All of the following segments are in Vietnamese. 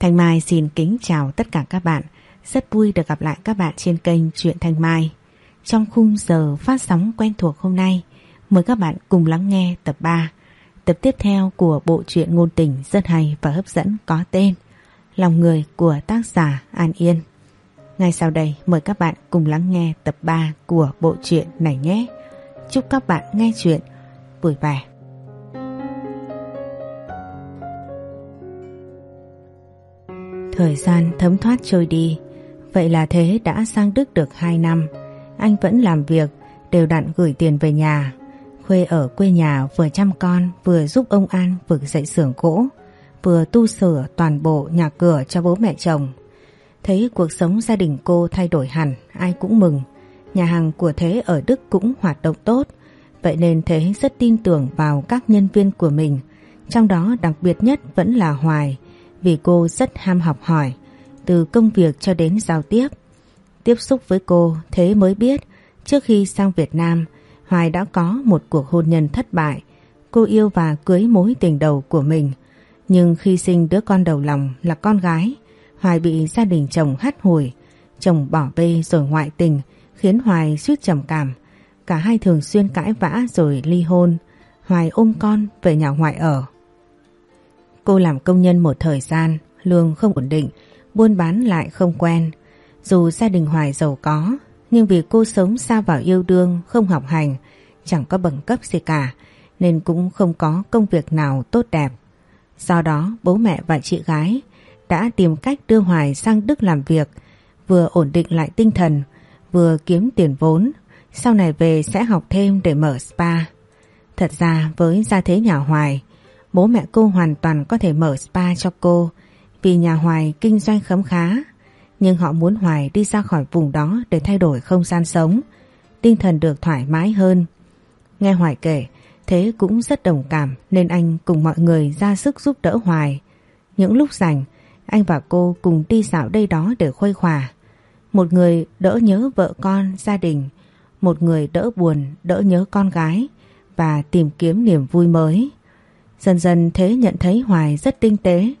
Thanh Mai xin kính chào tất cả các bạn. Rất vui được gặp lại các bạn trên kênh Truyện Thanh Mai. Trong khung giờ phát sóng quen thuộc hôm nay, mời các bạn cùng lắng nghe tập 3, tập tiếp theo của bộ truyện ngôn tình rất hay và hấp dẫn có tên Lòng người của tác giả An Yên. Ngay sau đây mời các bạn cùng lắng nghe tập 3 của bộ truyện này nhé. Chúc các bạn nghe chuyện vui vẻ. Thời gian thấm thoát trôi đi, vậy là thế đã sang Đức được 2 năm. Anh vẫn làm việc, đều đặn gửi tiền về nhà. Khuê ở quê nhà vừa chăm con, vừa giúp ông An vực dậy xưởng gỗ, vừa tu sửa toàn bộ nhà cửa cho bố mẹ chồng. Thấy cuộc sống gia đình cô thay đổi hẳn, ai cũng mừng. Nhà hàng của Thế ở Đức cũng hoạt động tốt, vậy nên Thế rất tin tưởng vào các nhân viên của mình. Trong đó đặc biệt nhất vẫn là Hoài, vì cô rất ham học hỏi, từ công việc cho đến giao tiếp. Tiếp xúc với cô, Thế mới biết trước khi sang Việt Nam, Hoài đã có một cuộc hôn nhân thất bại. Cô yêu và cưới mối tình đầu của mình. Nhưng khi sinh đứa con đầu lòng là con gái, Hoài bị gia đình chồng hắt hủi. Chồng bỏ bê rồi ngoại tình, khiến Hoài suýt trầm cảm. Cả hai thường xuyên cãi vã rồi ly hôn. Hoài ôm con về nhà ngoại ở. Cô làm công nhân một thời gian, lương không ổn định, buôn bán lại không quen. Dù gia đình Hoài giàu có, nhưng vì cô sống xa vào yêu đương, không học hành, chẳng có bằng cấp gì cả, nên cũng không có công việc nào tốt đẹp. Do đó, bố mẹ và chị gái đã tìm cách đưa Hoài sang Đức làm việc, vừa ổn định lại tinh thần, vừa kiếm tiền vốn, sau này về sẽ học thêm để mở spa. Thật ra với gia thế nhà Hoài, bố mẹ cô hoàn toàn có thể mở spa cho cô vì nhà Hoài kinh doanh khấm khá. Nhưng họ muốn Hoài đi ra khỏi vùng đó để thay đổi không gian sống, tinh thần được thoải mái hơn. Nghe Hoài kể, thế cũng rất đồng cảm nên anh cùng mọi người ra sức giúp đỡ Hoài. Những lúc rảnh, anh và cô cùng đi dạo đây đó để khuây khỏa. Một người đỡ nhớ vợ con, gia đình, một người đỡ buồn, đỡ nhớ con gái và tìm kiếm niềm vui mới. Dần dần Thế nhận thấy Hoài rất tinh tế,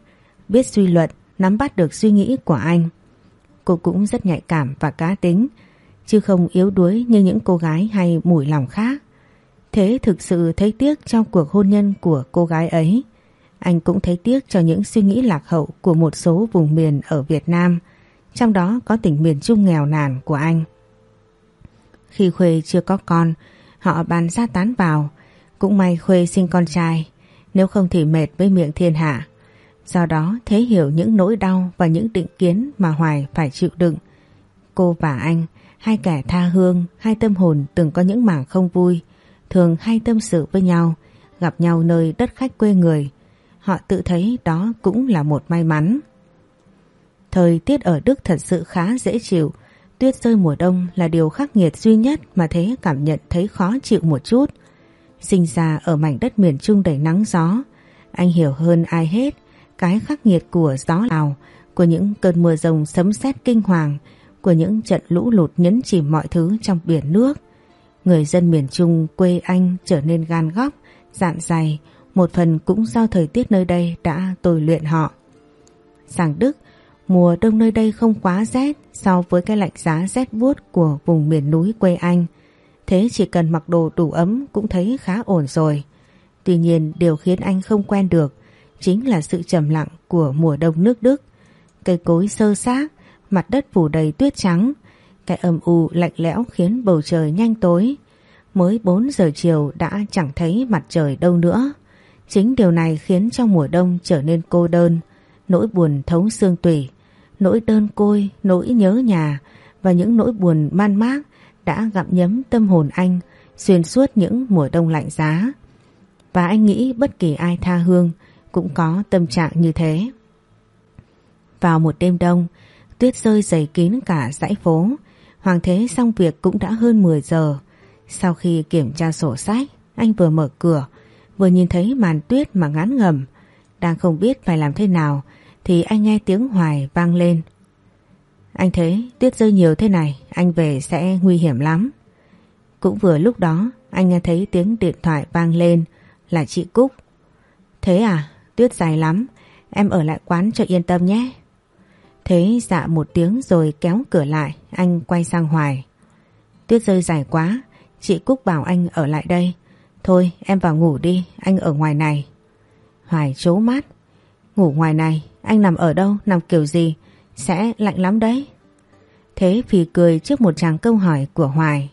biết suy luận, nắm bắt được suy nghĩ của anh. Cô cũng rất nhạy cảm và cá tính, chứ không yếu đuối như những cô gái hay mùi lòng khác. Thế thực sự thấy tiếc trong cuộc hôn nhân của cô gái ấy. Anh cũng thấy tiếc cho những suy nghĩ lạc hậu của một số vùng miền ở Việt Nam, trong đó có tỉnh miền Trung nghèo nàn của anh. Khi Khuê chưa có con, họ bàn ra tán vào, cũng may Khuê sinh con trai, nếu không thì mệt với miệng thiên hạ. Do đó Thế hiểu những nỗi đau và những định kiến mà Hoài phải chịu đựng. Cô và anh, hai kẻ tha hương, hai tâm hồn từng có những mảng không vui, thường hay tâm sự với nhau, gặp nhau nơi đất khách quê người. Họ tự thấy đó cũng là một may mắn. Thời tiết ở Đức thật sự khá dễ chịu, tuyết rơi mùa đông là điều khắc nghiệt duy nhất mà Thế cảm nhận thấy khó chịu một chút. Sinh ra ở mảnh đất miền Trung đầy nắng gió, anh hiểu hơn ai hết cái khắc nghiệt của gió Lào, của những cơn mưa rồng sấm sét kinh hoàng, của những trận lũ lụt nhấn chìm mọi thứ trong biển nước. Người dân miền Trung quê anh trở nên gan góc, dạn dày, một phần cũng do thời tiết nơi đây đã tồi luyện họ. Sang Đức, mùa đông nơi đây không quá rét so với cái lạnh giá rét buốt của vùng miền núi quê anh. Thế chỉ cần mặc đồ đủ ấm cũng thấy khá ổn rồi. Tuy nhiên điều khiến anh không quen được chính là sự trầm lặng của mùa đông nước Đức. Cây cối sơ xác, mặt đất phủ đầy tuyết trắng, cái âm u lạnh lẽo khiến bầu trời nhanh tối. Mới 4 giờ chiều đã chẳng thấy mặt trời đâu nữa. Chính điều này khiến cho mùa đông trở nên cô đơn, nỗi buồn thấu xương tủy, nỗi đơn côi, nỗi nhớ nhà và những nỗi buồn man mác đã gặm nhấm tâm hồn anh xuyên suốt những mùa đông lạnh giá. Và anh nghĩ bất kỳ ai tha hương cũng có tâm trạng như thế. Vào một đêm đông, tuyết rơi dày kín cả dãy phố. Hoàng Thế xong việc cũng đã hơn 10 giờ. Sau khi kiểm tra sổ sách, anh vừa mở cửa, vừa nhìn thấy màn tuyết mà ngán ngầm. Đang không biết phải làm thế nào, thì anh nghe tiếng hoài vang lên. Anh thấy tuyết rơi nhiều thế này, anh về sẽ nguy hiểm lắm. Cũng vừa lúc đó, anh nghe thấy tiếng điện thoại vang lên là chị Cúc. Thế à, tuyết dài lắm, Em ở lại quán cho yên tâm nhé. Thế dạ một tiếng rồi kéo cửa lại, anh quay sang Hoài. Tuyết rơi dài quá, chị Cúc bảo anh ở lại đây. Thôi em vào ngủ đi, anh ở ngoài này. Hoài chố mát Ngủ ngoài này, anh nằm ở đâu, nằm kiểu gì? Sẽ lạnh lắm đấy. Thế Phi cười trước một tràng câu hỏi của Hoài.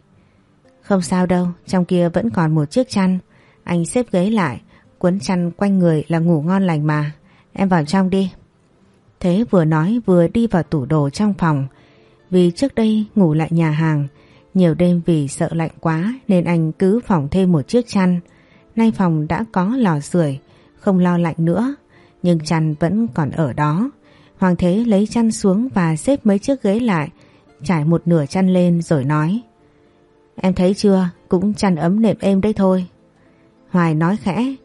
Không sao đâu, trong kia vẫn còn một chiếc chăn. Anh xếp ghế lại, cuốn chăn quanh người là ngủ ngon lành mà. Em vào trong đi. Thế vừa nói vừa đi vào tủ đồ trong phòng. Vì trước đây ngủ lại nhà hàng, nhiều đêm vì sợ lạnh quá nên anh cứ phòng thêm một chiếc chăn. Nay phòng đã có lò sưởi, không lo lạnh nữa, nhưng chăn vẫn còn ở đó. Hoàng Thế lấy chăn xuống và xếp mấy chiếc ghế lại, trải một nửa chăn lên rồi nói. Em thấy chưa, cũng chăn ấm nệm êm đấy thôi. Hoài nói khẽ,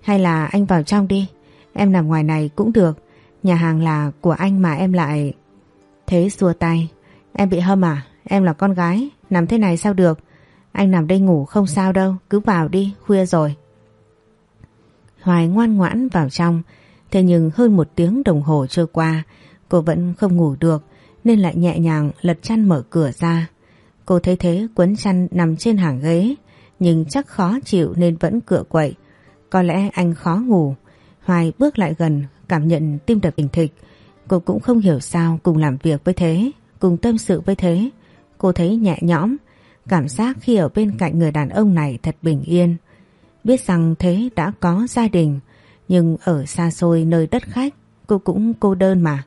hay là anh vào trong đi, em nằm ngoài này cũng được, nhà hàng là của anh mà em lại... Thế xua tay, em bị hâm à, em là con gái, nằm thế này sao được, anh nằm đây ngủ không sao đâu, cứ vào đi, khuya rồi. Hoài ngoan ngoãn vào trong, thế nhưng hơn một tiếng đồng hồ trôi qua, cô vẫn không ngủ được nên lại nhẹ nhàng lật chăn mở cửa ra. Cô thấy thế quấn chăn nằm trên hàng ghế, nhưng chắc khó chịu nên vẫn cựa quậy. Có lẽ anh khó ngủ. Hoài bước lại gần, cảm nhận tim đập bình thịch. Cô cũng không hiểu sao cùng làm việc với thế, cùng tâm sự với thế. Cô thấy nhẹ nhõm, cảm giác khi ở bên cạnh người đàn ông này thật bình yên. Biết rằng thế đã có gia đình, nhưng ở xa xôi nơi đất khách, cô cũng cô đơn mà.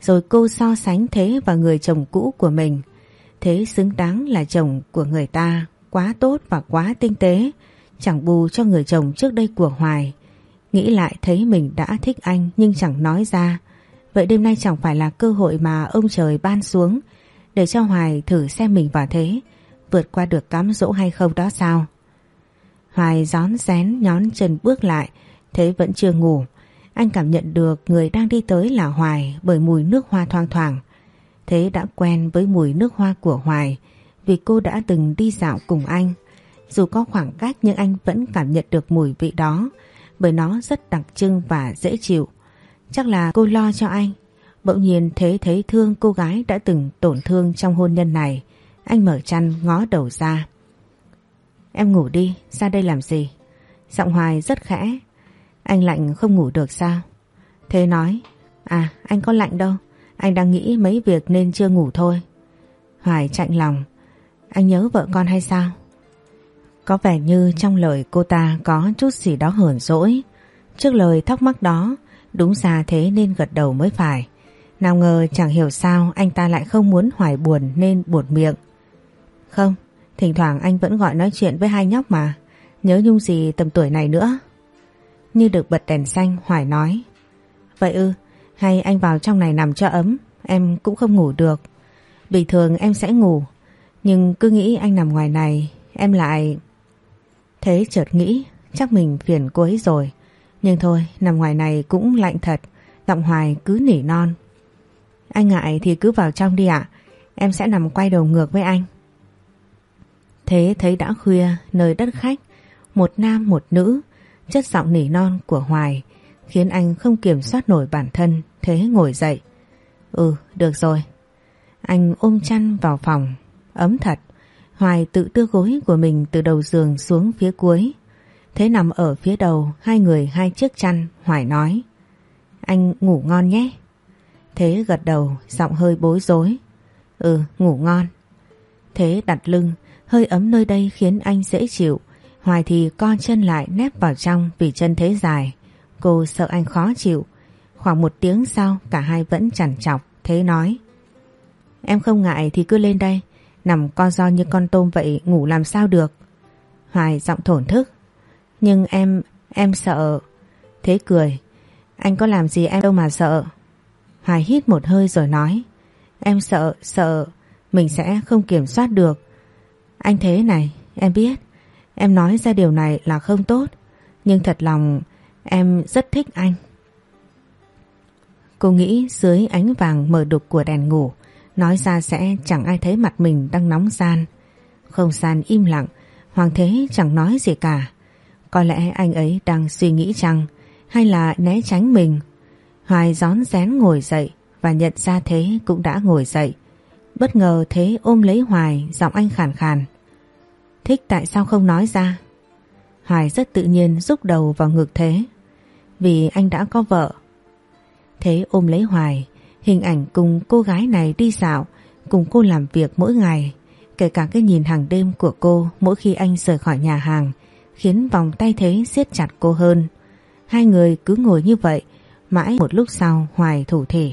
Rồi cô so sánh thế và người chồng cũ của mình. Thế xứng đáng là chồng của người ta, quá tốt và quá tinh tế, chẳng bù cho người chồng trước đây của Hoài. Nghĩ lại thấy mình đã thích anh nhưng chẳng nói ra. Vậy đêm nay chẳng phải là cơ hội mà ông trời ban xuống để cho Hoài thử xem mình vào thế, vượt qua được cám dỗ hay không đó sao? Hoài gión rén nhón chân bước lại, thế vẫn chưa ngủ. Anh cảm nhận được người đang đi tới là Hoài bởi mùi nước hoa thoang thoảng. Thế đã quen với mùi nước hoa của Hoài vì cô đã từng đi dạo cùng anh. Dù có khoảng cách nhưng anh vẫn cảm nhận được mùi vị đó bởi nó rất đặc trưng và dễ chịu. Chắc là cô lo cho anh. Bỗng nhiên thế thấy thương cô gái đã từng tổn thương trong hôn nhân này. Anh mở chăn ngó đầu ra. Em ngủ đi, ra đây làm gì? Giọng Hoài rất khẽ. Anh lạnh không ngủ được sao? Thế nói, à anh có lạnh đâu, anh đang nghĩ mấy việc nên chưa ngủ thôi. Hoài chạnh lòng, anh nhớ vợ con hay sao? Có vẻ như trong lời cô ta có chút gì đó hờn dỗi. Trước lời thắc mắc đó, đúng ra thế nên gật đầu mới phải. Nào ngờ chẳng hiểu sao anh ta lại không muốn Hoài buồn nên buột miệng. Không, thỉnh thoảng anh vẫn gọi nói chuyện với hai nhóc mà. Nhớ nhung gì tầm tuổi này nữa. Như được bật đèn xanh Hoài nói. Vậy ư, hay anh vào trong này nằm cho ấm, em cũng không ngủ được. Bình thường em sẽ ngủ, nhưng cứ nghĩ anh nằm ngoài này, em lại... Thế chợt nghĩ, chắc mình phiền cô ấy rồi. Nhưng thôi, nằm ngoài này cũng lạnh thật, giọng Hoài cứ nỉ non. Anh ngại thì cứ vào trong đi ạ, em sẽ nằm quay đầu ngược với anh. Thế thấy đã khuya, nơi đất khách, một nam một nữ, chất giọng nỉ non của Hoài khiến anh không kiểm soát nổi bản thân, thế ngồi dậy. Ừ, được rồi. Anh ôm chăn vào phòng, ấm thật. Hoài tự đưa gối của mình từ đầu giường xuống phía cuối. Thế nằm ở phía đầu, hai người hai chiếc chăn, Hoài nói. Anh ngủ ngon nhé. Thế gật đầu, giọng hơi bối rối. Ừ, ngủ ngon. Thế đặt lưng, hơi ấm nơi đây khiến anh dễ chịu. Hoài thì co chân lại nép vào trong vì chân thế dài. Cô sợ anh khó chịu. Khoảng một tiếng sau cả hai vẫn chằn chọc. Thế nói. Em không ngại thì cứ lên đây. Nằm co do như con tôm vậy ngủ làm sao được. Hoài giọng thổn thức. Nhưng em, em sợ. Thế cười. Anh có làm gì em đâu mà sợ. Hoài hít một hơi rồi nói. Em sợ, sợ. Mình sẽ không kiểm soát được. Anh thế này, em biết. Em nói ra điều này là không tốt. Nhưng thật lòng em rất thích anh. Cô nghĩ dưới ánh vàng mờ đục của đèn ngủ nói ra sẽ chẳng ai thấy mặt mình đang nóng gian. Không gian im lặng, Hoàng Thế chẳng nói gì cả. Có lẽ anh ấy đang suy nghĩ chăng hay là né tránh mình. Hoài gión rén ngồi dậy và nhận ra Thế cũng đã ngồi dậy. Bất ngờ Thế ôm lấy Hoài giọng anh khàn khàn. Thích tại sao không nói ra? Hoài rất tự nhiên rúc đầu vào ngực Thế. Vì anh đã có vợ. Thế ôm lấy Hoài, hình ảnh cùng cô gái này đi dạo, cùng cô làm việc mỗi ngày. Kể cả cái nhìn hàng đêm của cô mỗi khi anh rời khỏi nhà hàng khiến vòng tay Thế siết chặt cô hơn. Hai người cứ ngồi như vậy, mãi một lúc sau Hoài thủ thể.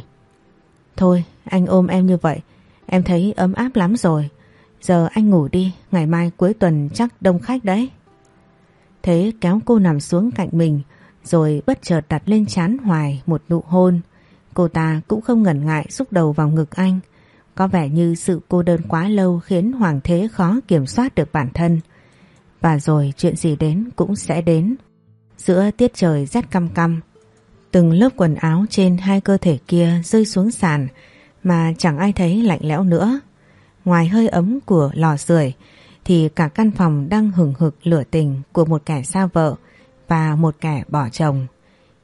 Thôi, anh ôm em như vậy, em thấy ấm áp lắm rồi. Giờ anh ngủ đi, ngày mai cuối tuần chắc đông khách đấy. Thế kéo cô nằm xuống cạnh mình, rồi bất chợt đặt lên chán Hoài một nụ hôn. Cô ta cũng không ngần ngại xúc đầu vào ngực anh. Có vẻ như sự cô đơn quá lâu khiến Hoàng Thế khó kiểm soát được bản thân. Và rồi chuyện gì đến cũng sẽ đến. Giữa tiết trời rét căm căm, từng lớp quần áo trên hai cơ thể kia rơi xuống sàn mà chẳng ai thấy lạnh lẽo nữa. Ngoài hơi ấm của lò sưởi thì cả căn phòng đang hừng hực lửa tình của một kẻ xa vợ và một kẻ bỏ chồng.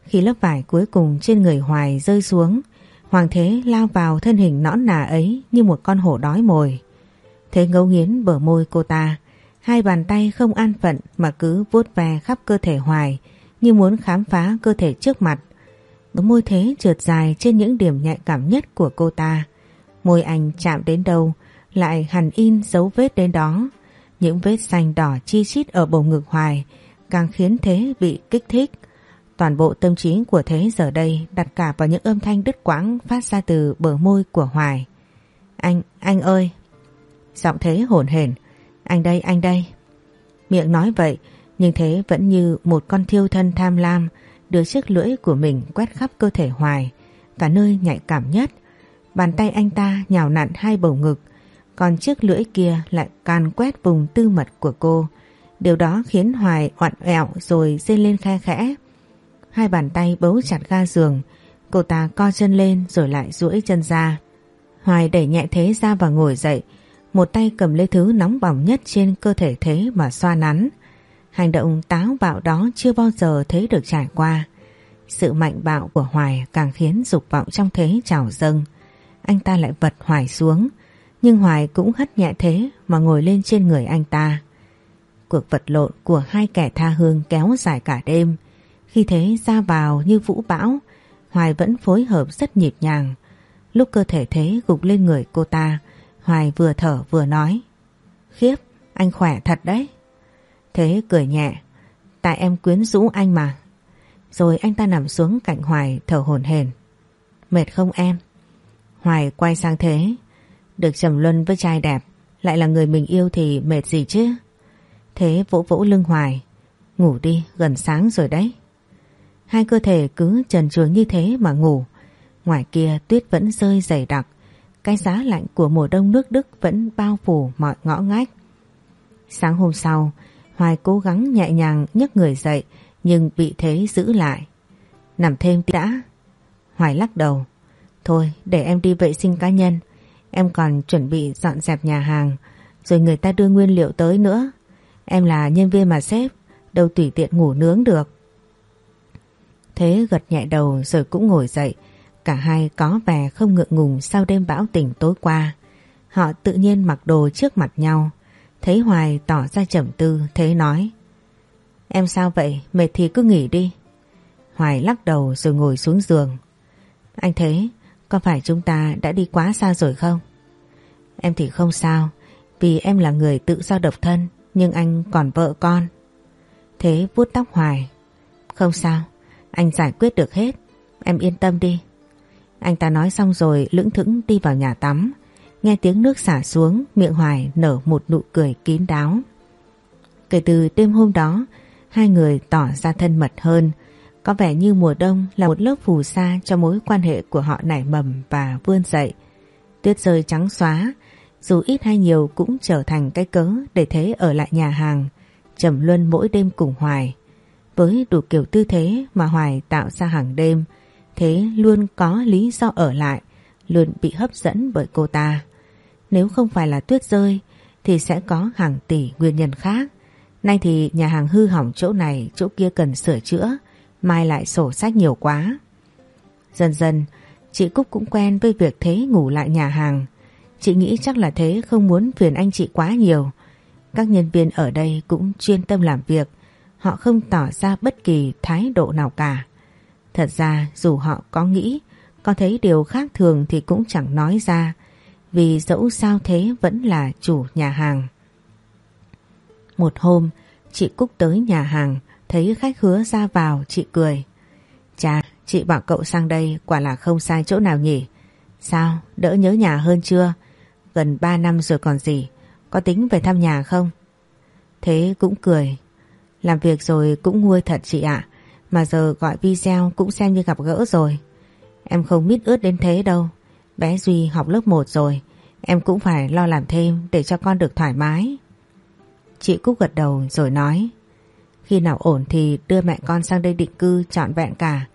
Khi lớp vải cuối cùng trên người Hoài rơi xuống, Hoàng Thế lao vào thân hình nõn nà ấy như một con hổ đói mồi. Thế ngấu nghiến bờ môi cô ta, hai bàn tay không an phận mà cứ vuốt ve khắp cơ thể Hoài như muốn khám phá cơ thể trước mặt. Bờ môi thế trượt dài trên những điểm nhạy cảm nhất của cô ta. Môi anh chạm đến đâu lại hằn in dấu vết đến đó. Những vết xanh đỏ chi chít ở bầu ngực Hoài càng khiến Thế bị kích thích. Toàn bộ tâm trí của Thế giờ đây đặt cả vào những âm thanh đứt quãng phát ra từ bờ môi của Hoài. Anh, anh ơi! Giọng Thế hồn hển. Anh đây, anh đây. Miệng nói vậy, nhưng Thế vẫn như một con thiêu thân tham lam đưa chiếc lưỡi của mình quét khắp cơ thể Hoài, cả nơi nhạy cảm nhất. Bàn tay anh ta nhào nặn hai bầu ngực, còn chiếc lưỡi kia lại can quét vùng tư mật của cô. Điều đó khiến Hoài oặn ẹo rồi rên lên khe khẽ. Hai bàn tay bấu chặt ga giường, cô ta co chân lên rồi lại duỗi chân ra. Hoài đẩy nhẹ thế ra và ngồi dậy, một tay cầm lấy thứ nóng bỏng nhất trên cơ thể thế mà xoa nắn. Hành động táo bạo đó chưa bao giờ thấy được trải qua. Sự mạnh bạo của Hoài càng khiến dục vọng trong thế trào dâng. Anh ta lại vật Hoài xuống, nhưng Hoài cũng hất nhẹ thế mà ngồi lên trên người anh ta. Cuộc vật lộn của hai kẻ tha hương kéo dài cả đêm. Khi thế ra vào như vũ bão, Hoài vẫn phối hợp rất nhịp nhàng. Lúc cơ thể thế gục lên người cô ta, Hoài vừa thở vừa nói. Khiếp, anh khỏe thật đấy. Thế cười nhẹ, tại em quyến rũ anh mà. Rồi anh ta nằm xuống cạnh Hoài thở hổn hển. Mệt không em? Hoài quay sang Thế. Được trầm luân với trai đẹp, lại là người mình yêu thì mệt gì chứ? Thế vỗ vỗ lưng Hoài. Ngủ đi, gần sáng rồi đấy. Hai cơ thể cứ trần truồng như thế mà ngủ. Ngoài kia tuyết vẫn rơi dày đặc. Cái giá lạnh của mùa đông nước Đức vẫn bao phủ mọi ngõ ngách. Sáng hôm sau, Hoài cố gắng nhẹ nhàng nhấc người dậy nhưng bị thế giữ lại. Nằm thêm đã. Hoài lắc đầu. Thôi để em đi vệ sinh cá nhân. Em còn chuẩn bị dọn dẹp nhà hàng rồi người ta đưa nguyên liệu tới nữa. Em là nhân viên mà sếp, đâu tùy tiện ngủ nướng được. Thế gật nhẹ đầu rồi cũng ngồi dậy. Cả hai có vẻ không ngượng ngùng sau đêm bão tỉnh tối qua. Họ tự nhiên mặc đồ trước mặt nhau. Thấy Hoài tỏ ra trầm tư, Thế nói. Em sao vậy, mệt thì cứ nghỉ đi. Hoài lắc đầu rồi ngồi xuống giường. Anh Thế, có phải chúng ta đã đi quá xa rồi không? Em thì không sao, vì em là người tự do độc thân, nhưng anh còn vợ con. Thế vuốt tóc Hoài. Không sao, anh giải quyết được hết, em yên tâm đi. Anh ta nói xong rồi lững thững đi vào nhà tắm. Nghe tiếng nước xả xuống, miệng Hoài nở một nụ cười kín đáo. Kể từ đêm hôm đó, hai người tỏ ra thân mật hơn. Có vẻ như mùa đông là một lớp phù sa cho mối quan hệ của họ nảy mầm và vươn dậy. Tuyết rơi trắng xóa, dù ít hay nhiều cũng trở thành cái cớ để thế ở lại nhà hàng, trầm luân mỗi đêm cùng Hoài. Với đủ kiểu tư thế mà Hoài tạo ra hàng đêm, thế luôn có lý do ở lại, luôn bị hấp dẫn bởi cô ta. Nếu không phải là tuyết rơi thì sẽ có hàng tỷ nguyên nhân khác. Nay thì nhà hàng hư hỏng chỗ này, chỗ kia cần sửa chữa, mai lại sổ sách nhiều quá. Dần dần chị Cúc cũng quen với việc Thế ngủ lại nhà hàng. Chị nghĩ chắc là Thế không muốn phiền anh chị quá nhiều. Các nhân viên ở đây cũng chuyên tâm làm việc. Họ không tỏ ra bất kỳ thái độ nào cả. Thật ra dù họ có nghĩ, có thấy điều khác thường thì cũng chẳng nói ra. Vì dẫu sao Thế vẫn là chủ nhà hàng. Một hôm, chị Cúc tới nhà hàng, thấy khách hứa ra vào, chị cười. Chà, chị bảo cậu sang đây quả là không sai chỗ nào nhỉ? Sao, đỡ nhớ nhà hơn chưa? Gần 3 năm rồi còn gì, có tính về thăm nhà không? Thế cũng cười. Làm việc rồi cũng nguôi thật chị ạ, mà giờ gọi video cũng xem như gặp gỡ rồi. Em không biết ướt đến thế đâu, bé Duy học lớp 1 rồi, em cũng phải lo làm thêm để cho con được thoải mái. Chị Cúc gật đầu rồi nói khi nào ổn thì đưa mẹ con sang đây định cư trọn vẹn cả.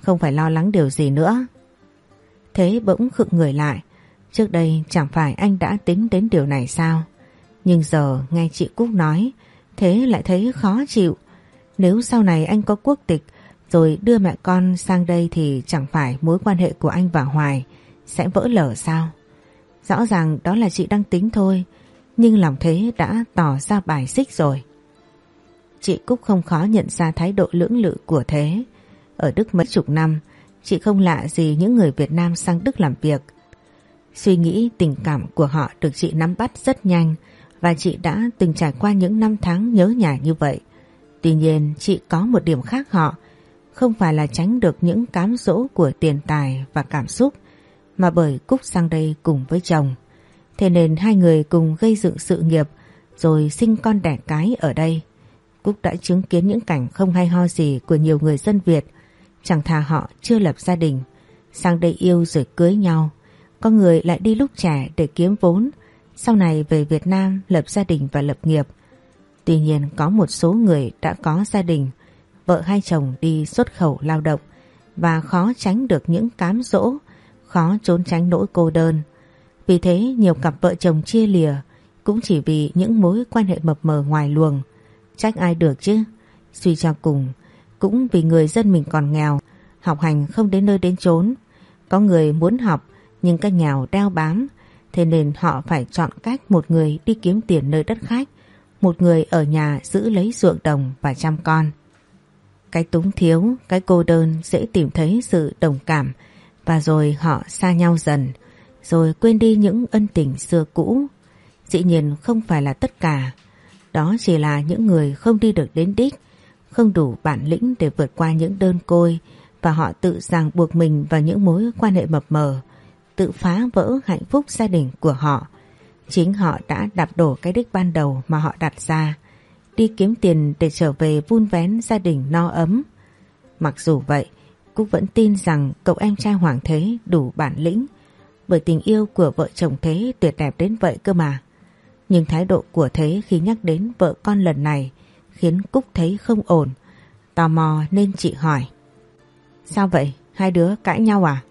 Không phải lo lắng điều gì nữa. Thế bỗng khựng người lại. Trước đây chẳng phải anh đã tính đến điều này sao? Nhưng giờ nghe chị Cúc nói, Thế lại thấy khó chịu. Nếu sau này anh có quốc tịch, Rồi đưa mẹ con sang đây Thì chẳng phải mối quan hệ của anh và Hoài Sẽ vỡ lở sao? Rõ ràng đó là chị đang tính thôi, nhưng lòng thế đã tỏ ra bài xích rồi. Chị Cúc không khó nhận ra thái độ lưỡng lự của Thế. Ở Đức mấy chục năm, chị không lạ gì những người Việt Nam sang Đức làm việc. Suy nghĩ tình cảm của họ được chị nắm bắt rất nhanh và chị đã từng trải qua những năm tháng nhớ nhà như vậy. Tuy nhiên chị có một điểm khác họ, không phải là tránh được những cám dỗ của tiền tài và cảm xúc, mà bởi Cúc sang đây cùng với chồng. Thế nên hai người cùng gây dựng sự nghiệp rồi sinh con đẻ cái ở đây. Cúc đã chứng kiến những cảnh không hay ho gì của nhiều người dân Việt. Chẳng thà họ chưa lập gia đình, sang đây yêu rồi cưới nhau. Có người lại đi lúc trẻ để kiếm vốn, sau này về Việt Nam lập gia đình và lập nghiệp. Tuy nhiên có một số người đã có gia đình, vợ hai chồng đi xuất khẩu lao động và khó tránh được những cám dỗ, khó trốn tránh nỗi cô đơn. Vì thế nhiều cặp vợ chồng chia lìa cũng chỉ vì những mối quan hệ mập mờ ngoài luồng. Trách ai được chứ? Suy cho cùng, cũng vì người dân mình còn nghèo, học hành không đến nơi đến chốn. Có người muốn học nhưng các nghèo đeo bám, thế nên họ phải chọn cách một người đi kiếm tiền nơi đất khách, một người ở nhà giữ lấy ruộng đồng và chăm con. Cái túng thiếu, cái cô đơn dễ tìm thấy sự đồng cảm và rồi họ xa nhau dần rồi quên đi những ân tình xưa cũ. Dĩ nhiên không phải là tất cả, đó chỉ là những người không đi được đến đích, không đủ bản lĩnh để vượt qua những đơn côi và họ tự ràng buộc mình vào những mối quan hệ mập mờ, tự phá vỡ hạnh phúc gia đình của họ. Chính họ đã đạp đổ cái đích ban đầu mà họ đặt ra, đi kiếm tiền để trở về vun vén gia đình no ấm. Mặc dù vậy, Cúc vẫn tin rằng cậu em trai Hoàng Thế đủ bản lĩnh bởi tình yêu của vợ chồng Thế tuyệt đẹp đến vậy cơ mà. Nhưng thái độ của Thế khi nhắc đến vợ con lần này khiến Cúc thấy không ổn. Tò mò nên chị hỏi. Sao vậy? Hai đứa cãi nhau à?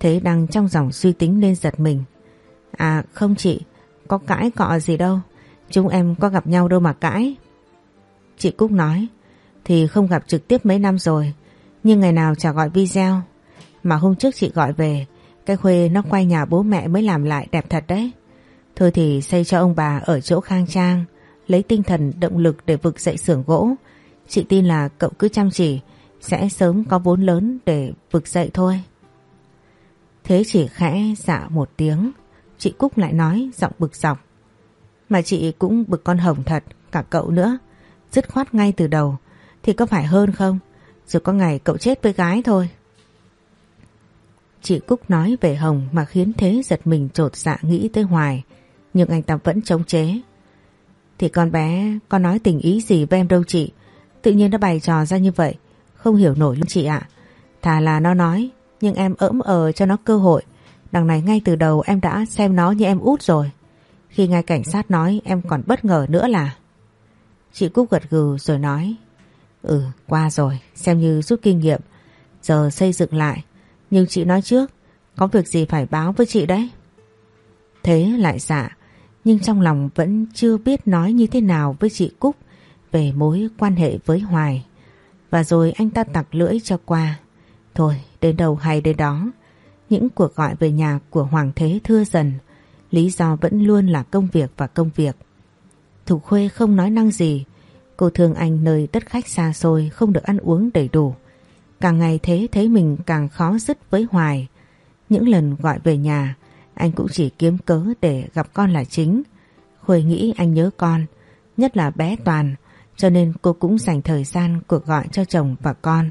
Thế đang trong dòng suy tính nên giật mình. À không chị, có cãi cọ gì đâu. Chúng em có gặp nhau đâu mà cãi. Chị Cúc nói, thì không gặp trực tiếp mấy năm rồi, nhưng ngày nào chả gọi video. Mà hôm trước chị gọi về, cái khuê nó quay nhà bố mẹ mới làm lại đẹp thật đấy. Thôi thì xây cho ông bà ở chỗ khang trang, lấy tinh thần động lực để vực dậy xưởng gỗ. Chị tin là cậu cứ chăm chỉ, sẽ sớm có vốn lớn để vực dậy thôi. Thế chỉ khẽ dạ một tiếng, chị Cúc lại nói giọng bực dọc. Mà chị cũng bực con Hồng thật, cả cậu nữa. Dứt khoát ngay từ đầu, thì có phải hơn không? Rồi có ngày cậu chết với gái thôi. Chị Cúc nói về Hồng mà khiến Thế giật mình trột dạ nghĩ tới Hoài. Nhưng anh ta vẫn chống chế. Thì con bé có nói tình ý gì với em đâu chị. Tự nhiên nó bày trò ra như vậy. Không hiểu nổi luôn chị ạ. Thà là nó nói, nhưng em ỡm ờ cho nó cơ hội. Đằng này ngay từ đầu em đã xem nó như em út rồi. Khi nghe cảnh sát nói, em còn bất ngờ nữa là... Chị Cúc gật gừ rồi nói Ừ qua rồi, xem như rút kinh nghiệm Giờ xây dựng lại nhưng chị nói trước, Có việc gì phải báo với chị đấy Thế lại dạ nhưng trong lòng vẫn chưa biết nói như thế nào với chị Cúc Về mối quan hệ với Hoài. Và rồi anh ta tặc lưỡi cho qua. Thôi đến đâu hay đến đó. Những cuộc gọi về nhà của Hoàng Thế thưa dần. Lý do vẫn luôn là công việc và công việc. Thủ Khuê không nói năng gì. Cô thương anh nơi đất khách xa xôi Không được ăn uống đầy đủ. Càng ngày thế thấy mình càng khó dứt với Hoài. Những lần gọi về nhà anh cũng chỉ kiếm cớ để gặp con là chính. Khuê nghĩ anh nhớ con, Nhất là bé Toàn, Cho nên cô cũng dành thời gian cuộc gọi cho chồng và con.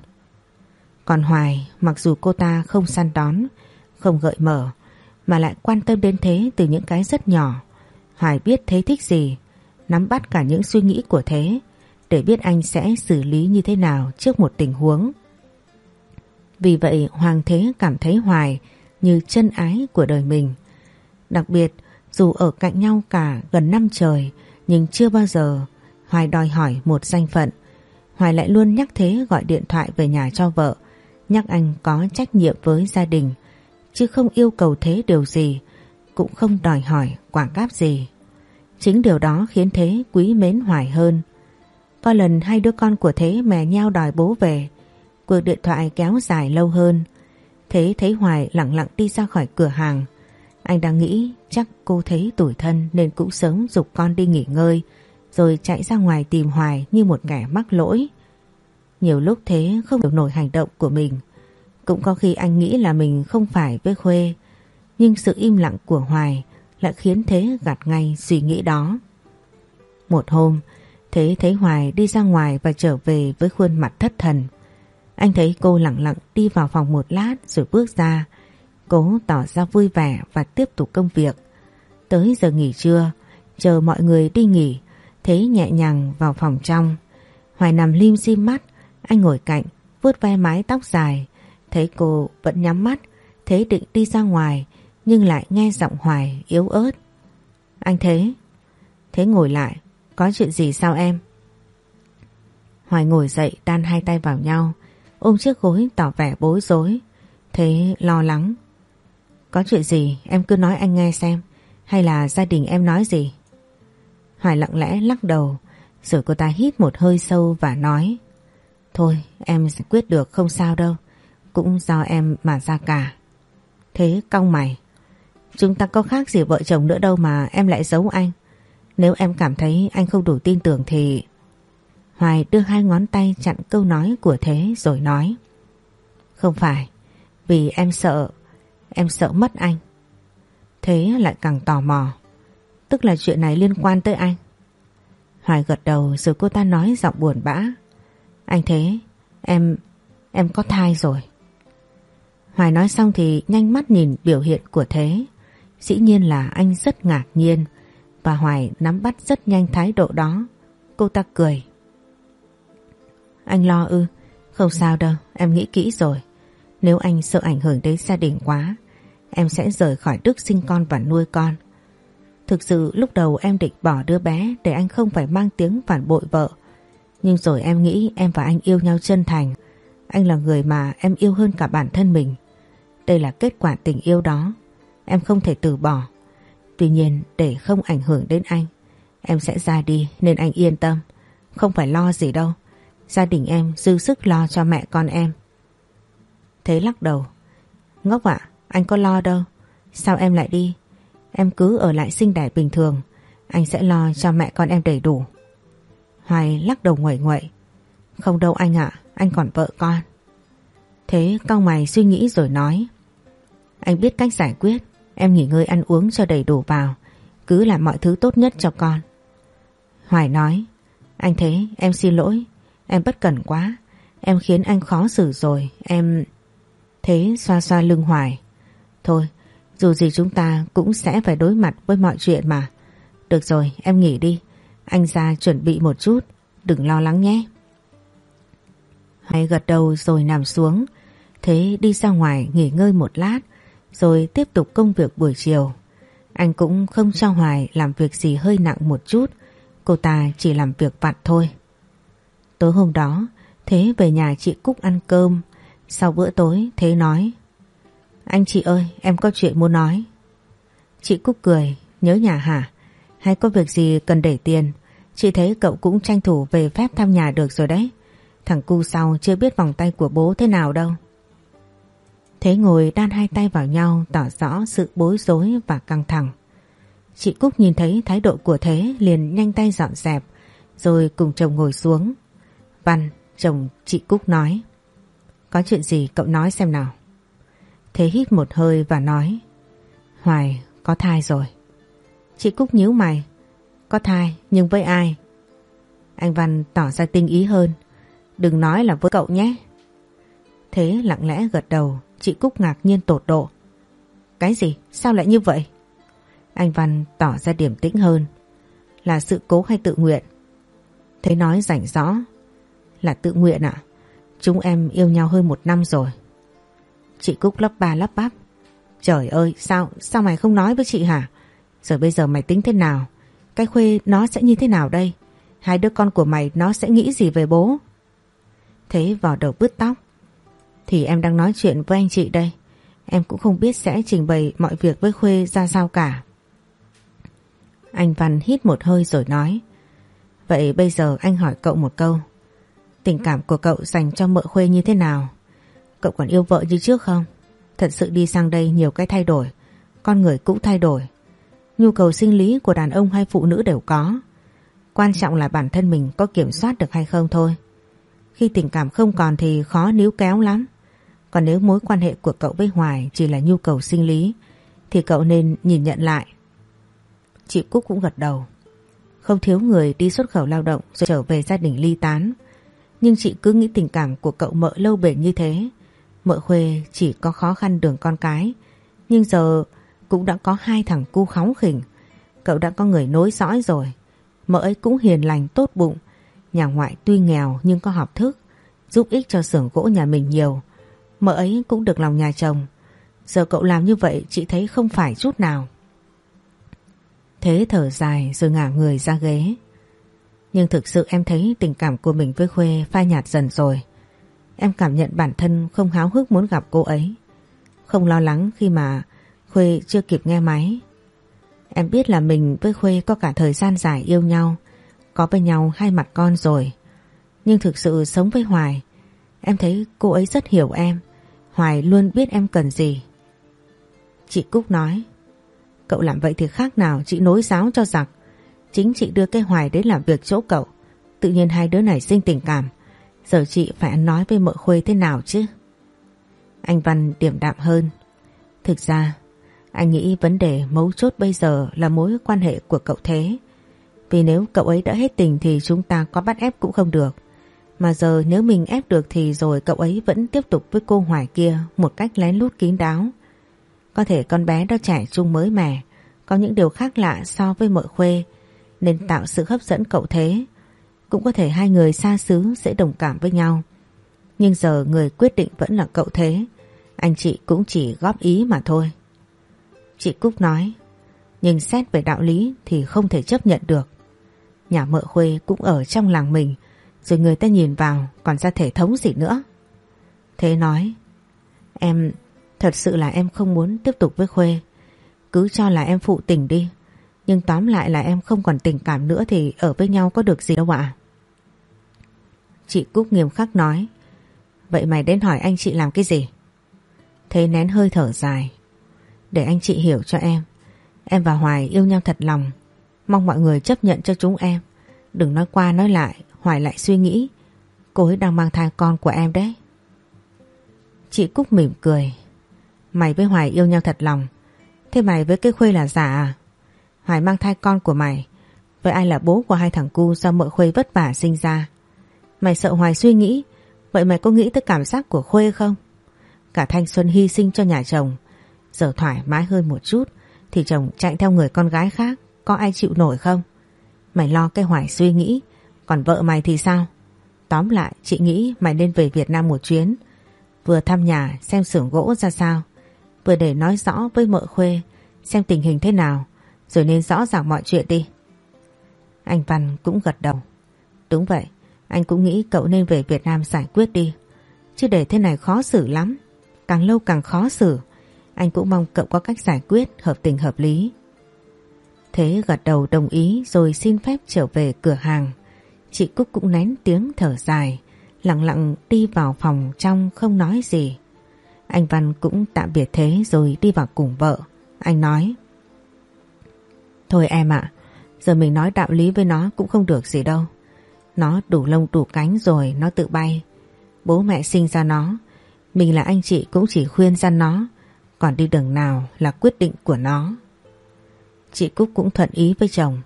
Còn Hoài, mặc dù cô ta không săn đón, Không gợi mở, Mà lại quan tâm đến thế từ những cái rất nhỏ. Hoài biết thế thích gì, Nắm bắt cả những suy nghĩ của thế, Để biết anh sẽ xử lý như thế nào trước một tình huống. Vì vậy, Hoàng Thế cảm thấy Hoài như chân ái của đời mình Đặc biệt dù ở cạnh nhau cả gần năm trời nhưng chưa bao giờ Hoài đòi hỏi một danh phận. Hoài lại luôn nhắc Thế gọi điện thoại về nhà cho vợ, nhắc anh có trách nhiệm với gia đình, chứ không yêu cầu Thế điều gì, cũng không đòi hỏi quảng cáp gì. Chính điều đó khiến Thế quý mến Hoài hơn. Có lần hai đứa con của Thế mè nhau đòi bố về, cuộc điện thoại kéo dài lâu hơn. Thế thấy Hoài lặng lặng đi ra khỏi cửa hàng, anh đang nghĩ chắc cô thấy tủi thân nên cũng sớm dục con đi nghỉ ngơi rồi chạy ra ngoài tìm Hoài như một kẻ mắc lỗi. Nhiều lúc thế không hiểu nổi hành động của mình. Cũng có khi anh nghĩ là mình không phải với Khuê nhưng sự im lặng của Hoài lại khiến Thế gạt ngay suy nghĩ đó. Một hôm, Thế thấy Hoài đi ra ngoài và trở về với khuôn mặt thất thần. Anh thấy cô lặng lặng đi vào phòng một lát rồi bước ra Cố tỏ ra vui vẻ và tiếp tục công việc. Tới giờ nghỉ trưa, chờ mọi người đi nghỉ, Thế nhẹ nhàng vào phòng trong. Hoài nằm lim dim mắt, anh ngồi cạnh, vuốt ve mái tóc dài. Thấy cô vẫn nhắm mắt, Thế định đi ra ngoài, nhưng lại nghe giọng Hoài yếu ớt. Anh Thế, Thế ngồi lại, có chuyện gì sao em? Hoài ngồi dậy đan hai tay vào nhau, ôm chiếc gối tỏ vẻ bối rối. Thế lo lắng, có chuyện gì em cứ nói anh nghe xem Hay là gia đình em nói gì? Hoài lặng lẽ lắc đầu Rồi cô ta hít một hơi sâu và nói Thôi em quyết được không sao đâu Cũng do em mà ra cả. Thế cong mày Chúng ta có khác gì vợ chồng nữa đâu mà em lại giấu anh. Nếu em cảm thấy anh không đủ tin tưởng thì Hoài đưa hai ngón tay chặn câu nói của Thế rồi nói Không phải Vì em sợ Em sợ mất anh. Thế lại càng tò mò. Tức là chuyện này liên quan tới anh. Hoài gật đầu rồi cô ta nói giọng buồn bã. Anh thế, em, em có thai rồi. Hoài nói xong thì nhanh mắt nhìn biểu hiện của Thế. Dĩ nhiên là anh rất ngạc nhiên và Hoài nắm bắt rất nhanh thái độ đó. Cô ta cười. Anh lo ư, không sao đâu, em nghĩ kỹ rồi. Nếu anh sợ ảnh hưởng đến gia đình quá Em sẽ rời khỏi Đức sinh con và nuôi con. Thực sự lúc đầu em định bỏ đứa bé Để anh không phải mang tiếng phản bội vợ. Nhưng rồi em nghĩ em và anh yêu nhau chân thành. Anh là người mà em yêu hơn cả bản thân mình. Đây là kết quả tình yêu đó. Em không thể từ bỏ. Tuy nhiên để không ảnh hưởng đến anh Em sẽ ra đi nên anh yên tâm. Không phải lo gì đâu. Gia đình em dư sức lo cho mẹ con em. Thế lắc đầu. Ngốc ạ, anh có lo đâu. Sao em lại đi? Em cứ ở lại sinh đẻ bình thường. Anh sẽ lo cho mẹ con em đầy đủ. Hoài lắc đầu nguẩy nguậy Không đâu anh ạ, Anh còn vợ con. Thế cao mày suy nghĩ rồi nói. Anh biết cách giải quyết. Em nghỉ ngơi ăn uống cho đầy đủ vào. Cứ làm mọi thứ tốt nhất cho con. Hoài nói. Anh thế, em xin lỗi. Em bất cẩn quá Em khiến anh khó xử rồi Em... Thế xoa xoa lưng Hoài Thôi, dù gì chúng ta cũng sẽ phải đối mặt với mọi chuyện mà. Được rồi, em nghỉ đi. Anh ra chuẩn bị một chút, đừng lo lắng nhé. Hay gật đầu rồi nằm xuống. Thế đi ra ngoài nghỉ ngơi một lát, rồi tiếp tục công việc buổi chiều. Anh cũng không cho Hoài làm việc gì hơi nặng một chút, cô ta chỉ làm việc vặt thôi. Tối hôm đó, Thế về nhà chị Cúc ăn cơm. Sau bữa tối, Thế nói anh chị ơi, em có chuyện muốn nói. Chị Cúc cười, nhớ nhà hả? Hay có việc gì cần để tiền? Chị thấy cậu cũng tranh thủ về phép thăm nhà được rồi đấy. Thằng cu sau chưa biết vòng tay của bố thế nào đâu. Thế ngồi đan hai tay vào nhau tỏ rõ sự bối rối và căng thẳng. Chị Cúc nhìn thấy thái độ của Thế liền nhanh tay dọn dẹp rồi cùng chồng ngồi xuống. Văn, chồng chị Cúc nói. Có chuyện gì cậu nói xem nào. Thế hít một hơi và nói. Hoài có thai rồi. Chị Cúc nhíu mày. Có thai nhưng với ai? Anh Văn tỏ ra tinh ý hơn. Đừng nói là với cậu nhé. Thế lặng lẽ gật đầu, chị Cúc ngạc nhiên tột độ. Cái gì? Sao lại như vậy? Anh Văn tỏ ra điểm tĩnh hơn. Là sự cố hay tự nguyện? Thế nói rảnh rõ. Là tự nguyện ạ. Chúng em yêu nhau hơn một năm rồi. Chị Cúc lấp ba lấp bắp. Trời ơi, sao, sao mày không nói với chị hả? Rồi bây giờ mày tính thế nào? Cái khuê nó sẽ như thế nào đây? Hai đứa con của mày nó sẽ nghĩ gì về bố? Thế vào đầu bứt tóc. Thì em đang nói chuyện với anh chị đây. Em cũng không biết sẽ trình bày mọi việc với Khuê ra sao cả. Anh Văn hít một hơi rồi nói. Vậy bây giờ anh hỏi cậu một câu. Tình cảm của cậu dành cho mợ Khuê như thế nào? Cậu còn yêu vợ như trước không? Thật sự đi sang đây nhiều cái thay đổi. Con người cũng thay đổi. Nhu cầu sinh lý của đàn ông hay phụ nữ đều có. Quan trọng là bản thân mình có kiểm soát được hay không thôi. Khi tình cảm không còn thì khó níu kéo lắm. Còn nếu mối quan hệ của cậu với Hoài chỉ là nhu cầu sinh lý, thì cậu nên nhìn nhận lại. Chị Cúc cũng gật đầu. Không thiếu người đi xuất khẩu lao động rồi trở về gia đình ly tán. Nhưng chị cứ nghĩ tình cảm của cậu mợ lâu bền như thế. Mợ Khuê chỉ có khó khăn đường con cái. Nhưng giờ cũng đã có hai thằng cu khóng khỉnh. Cậu đã có người nối dõi rồi. Mợ ấy cũng hiền lành tốt bụng. Nhà ngoại tuy nghèo nhưng có học thức. Giúp ích cho xưởng gỗ nhà mình nhiều. Mợ ấy cũng được lòng nhà chồng. Giờ cậu làm như vậy, chị thấy không phải chút nào. Thế thở dài rồi ngả người ra ghế. Nhưng thực sự em thấy tình cảm của mình với Khuê phai nhạt dần rồi. Em cảm nhận bản thân không háo hức muốn gặp cô ấy. Không lo lắng khi mà Khuê chưa kịp nghe máy. Em biết là mình với Khuê có cả thời gian dài yêu nhau, có bên nhau hai mặt con rồi. Nhưng thực sự sống với Hoài, em thấy cô ấy rất hiểu em. Hoài luôn biết em cần gì. Chị Cúc nói, cậu làm vậy thì khác nào chị nối giáo cho giặc. Chính chị đưa cái Hoài đến làm việc chỗ cậu. Tự nhiên hai đứa này sinh tình cảm. Giờ chị phải ăn nói với mợ Khuê thế nào chứ? Anh Văn điểm đạm hơn. Thực ra, anh nghĩ vấn đề mấu chốt bây giờ là mối quan hệ của cậu Thế. Vì nếu cậu ấy đã hết tình thì chúng ta có bắt ép cũng không được. Mà giờ nếu mình ép được thì rồi cậu ấy vẫn tiếp tục với cô Hoài kia một cách lén lút kín đáo. Có thể con bé đã trẻ chung mới mẻ, có những điều khác lạ so với mợ khuê nên tạo sự hấp dẫn cậu thế. Cũng có thể hai người xa xứ sẽ đồng cảm với nhau. Nhưng giờ người quyết định vẫn là cậu thế. Anh chị cũng chỉ góp ý mà thôi. Chị Cúc nói, nhưng xét về đạo lý thì không thể chấp nhận được. Nhà mợ khuê cũng ở trong làng mình, rồi người ta nhìn vào còn ra thể thống gì nữa. Thế nói, em, thật sự là em không muốn tiếp tục với Khuê. Cứ cho là em phụ tình đi. Nhưng tóm lại là em không còn tình cảm nữa thì ở với nhau có được gì đâu ạ. Chị Cúc nghiêm khắc nói, vậy mày đến hỏi anh chị làm cái gì? Thế nén hơi thở dài. Để anh chị hiểu cho em. Em và Hoài yêu nhau thật lòng. Mong mọi người chấp nhận cho chúng em. Đừng nói qua nói lại Hoài lại suy nghĩ Cô ấy đang mang thai con của em đấy Chị Cúc mỉm cười Mày với Hoài yêu nhau thật lòng Thế mày với cái Khuê là giả à Hoài mang thai con của mày. Vậy ai là bố của hai thằng cu do mợ Khuê vất vả sinh ra? Mày sợ Hoài suy nghĩ, Vậy mày có nghĩ tới cảm giác của Khuê không? Cả thanh xuân hy sinh cho nhà chồng. Giờ thoải mái hơn một chút, Thì chồng chạy theo người con gái khác, Có ai chịu nổi không? Mày lo cái Hoài suy nghĩ, còn vợ mày thì sao? Tóm lại, chị nghĩ mày nên về Việt Nam một chuyến. Vừa thăm nhà, xem xưởng gỗ ra sao. Vừa để nói rõ với mợ khuê, Xem tình hình thế nào. Rồi nên rõ ràng mọi chuyện đi Anh Văn cũng gật đầu Đúng vậy Anh cũng nghĩ cậu nên về Việt Nam giải quyết đi Chứ để thế này khó xử lắm Càng lâu càng khó xử Anh cũng mong cậu có cách giải quyết Hợp tình hợp lý Thế gật đầu đồng ý Rồi xin phép trở về cửa hàng Chị Cúc cũng nén tiếng thở dài, lặng lặng đi vào phòng trong không nói gì. Anh Văn cũng tạm biệt thế rồi đi vào cùng vợ. Anh nói. Thôi em ạ, giờ mình nói đạo lý với nó cũng không được gì đâu. Nó đủ lông đủ cánh rồi nó tự bay. Bố mẹ sinh ra nó, mình là anh chị cũng chỉ khuyên ra nó, còn đi đường nào là quyết định của nó. Chị Cúc cũng thuận ý với chồng.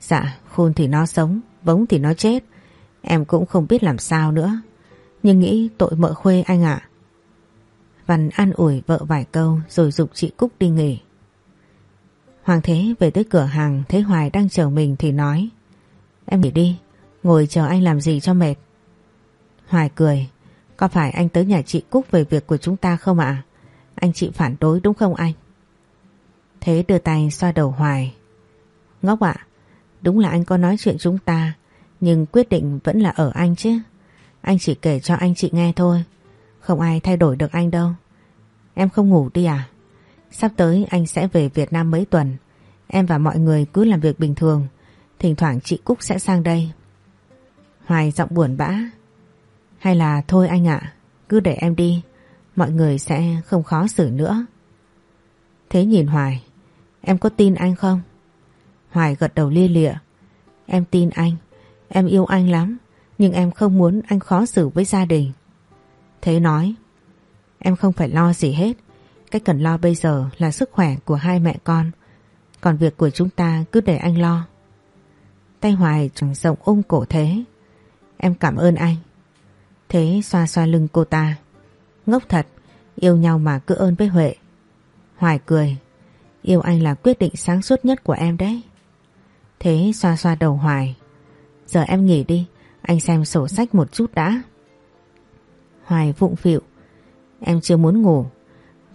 Dạ, khôn thì nó sống, vống thì nó chết. Em cũng không biết làm sao nữa. Nhưng nghĩ tội mợ khuê anh ạ. Văn an ủi vợ vài câu rồi dục chị Cúc đi nghỉ. Hoàng Thế về tới cửa hàng thấy Hoài đang chờ mình thì nói Em nghỉ đi, ngồi chờ anh làm gì cho mệt. Hoài cười, có phải anh tới nhà chị Cúc về việc của chúng ta không ạ? Anh chị phản đối đúng không anh? Thế đưa tay xoa đầu Hoài. Ngốc ạ, đúng là anh có nói chuyện chúng ta, nhưng quyết định vẫn là ở anh chứ. Anh chỉ kể cho anh chị nghe thôi, không ai thay đổi được anh đâu. Em không ngủ đi à? Sắp tới anh sẽ về Việt Nam mấy tuần. Em và mọi người cứ làm việc bình thường. Thỉnh thoảng chị Cúc sẽ sang đây. Hoài giọng buồn bã. Hay là thôi anh ạ, cứ để em đi. Mọi người sẽ không khó xử nữa. Thế nhìn Hoài, em có tin anh không? Hoài gật đầu lia lịa. Em tin anh, em yêu anh lắm, nhưng em không muốn anh khó xử với gia đình. Thế nói, em không phải lo gì hết. Cái cần lo bây giờ là sức khỏe của hai mẹ con. Còn việc của chúng ta cứ để anh lo. Tay Hoài chẳng rộng ôm cổ Thế. Em cảm ơn anh. Thế xoa xoa lưng cô ta. Ngốc thật, yêu nhau mà cứ ơn với Huệ. Hoài cười. Yêu anh là quyết định sáng suốt nhất của em đấy. Thế xoa xoa đầu Hoài. Giờ em nghỉ đi, anh xem sổ sách một chút đã. Hoài vụng phịu. Em chưa muốn ngủ.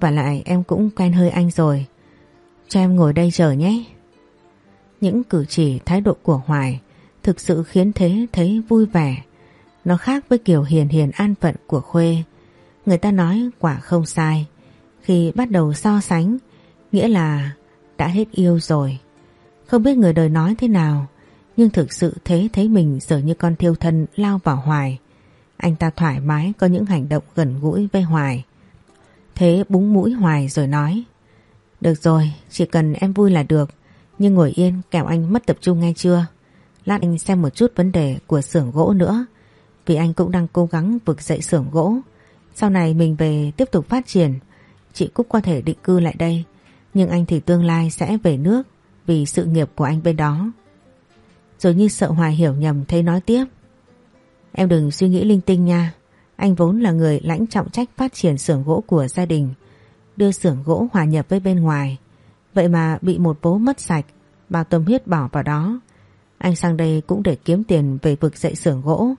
Và lại em cũng quen hơi anh rồi. Cho em ngồi đây chờ nhé. Những cử chỉ thái độ của Hoài thực sự khiến Thế thấy vui vẻ. Nó khác với kiểu hiền hiền an phận của Khuê. Người ta nói quả không sai. Khi bắt đầu so sánh, nghĩa là đã hết yêu rồi. Không biết người đời nói thế nào, nhưng thực sự Thế thấy mình giờ như con thiêu thân lao vào Hoài. Anh ta thoải mái có những hành động gần gũi với Hoài. Thế búng mũi Hoài rồi nói Được rồi, chỉ cần em vui là được Nhưng ngồi yên kẻo anh mất tập trung ngay chưa? Lát anh xem một chút vấn đề của xưởng gỗ nữa. Vì anh cũng đang cố gắng vực dậy xưởng gỗ. Sau này mình về tiếp tục phát triển. Chị Cúc có thể định cư lại đây Nhưng anh thì tương lai sẽ về nước Vì sự nghiệp của anh bên đó. Rồi như sợ Hoài hiểu nhầm thấy nói tiếp Em đừng suy nghĩ linh tinh nha anh vốn là người lãnh trọng trách phát triển xưởng gỗ của gia đình, đưa xưởng gỗ hòa nhập với bên ngoài. Vậy mà bị một bố mất sạch, bao tâm huyết bỏ vào đó. Anh sang đây cũng để kiếm tiền về vực dậy xưởng gỗ.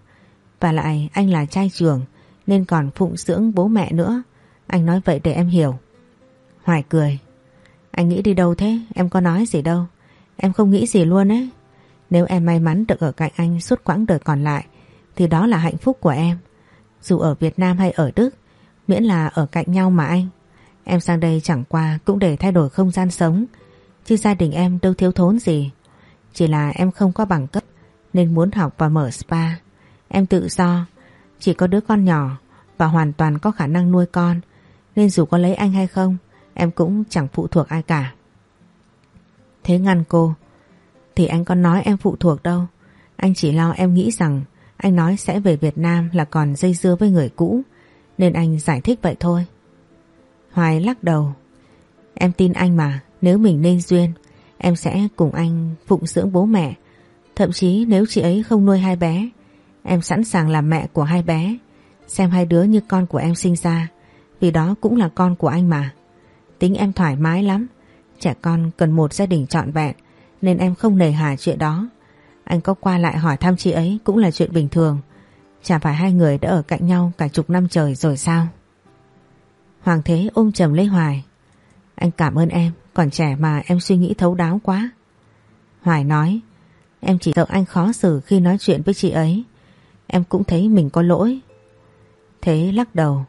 Và lại anh là trai trưởng nên còn phụng dưỡng bố mẹ nữa. Anh nói vậy để em hiểu. Hoài cười. Anh nghĩ đi đâu thế? Em có nói gì đâu. Em không nghĩ gì luôn ấy. Nếu em may mắn được ở cạnh anh suốt quãng đời còn lại thì đó là hạnh phúc của em. Dù ở Việt Nam hay ở Đức, Miễn là ở cạnh nhau mà anh. Em sang đây chẳng qua cũng để thay đổi không gian sống, Chứ gia đình em đâu thiếu thốn gì. Chỉ là em không có bằng cấp, Nên muốn học và mở spa. Em tự do, Chỉ có đứa con nhỏ Và hoàn toàn có khả năng nuôi con, Nên dù có lấy anh hay không, Em cũng chẳng phụ thuộc ai cả. Thế ngăn cô, Thì anh có nói em phụ thuộc đâu. Anh chỉ lo em nghĩ rằng anh nói sẽ về Việt Nam là còn dây dưa với người cũ, Nên anh giải thích vậy thôi. Hoài lắc đầu. Em tin anh mà, Nếu mình nên duyên, Em sẽ cùng anh phụng dưỡng bố mẹ. Thậm chí nếu chị ấy không nuôi hai bé, Em sẵn sàng làm mẹ của hai bé, Xem hai đứa như con của em sinh ra, Vì đó cũng là con của anh mà. Tính em thoải mái lắm, Trẻ con cần một gia đình trọn vẹn, Nên em không nề hà chuyện đó anh có qua lại hỏi thăm chị ấy cũng là chuyện bình thường. Chả phải hai người đã ở cạnh nhau cả chục năm trời rồi sao? Hoàng Thế ôm trầm lấy Hoài. Anh cảm ơn em, còn trẻ mà em suy nghĩ thấu đáo quá. Hoài nói, em chỉ sợ anh khó xử khi nói chuyện với chị ấy. Em cũng thấy mình có lỗi. Thế lắc đầu,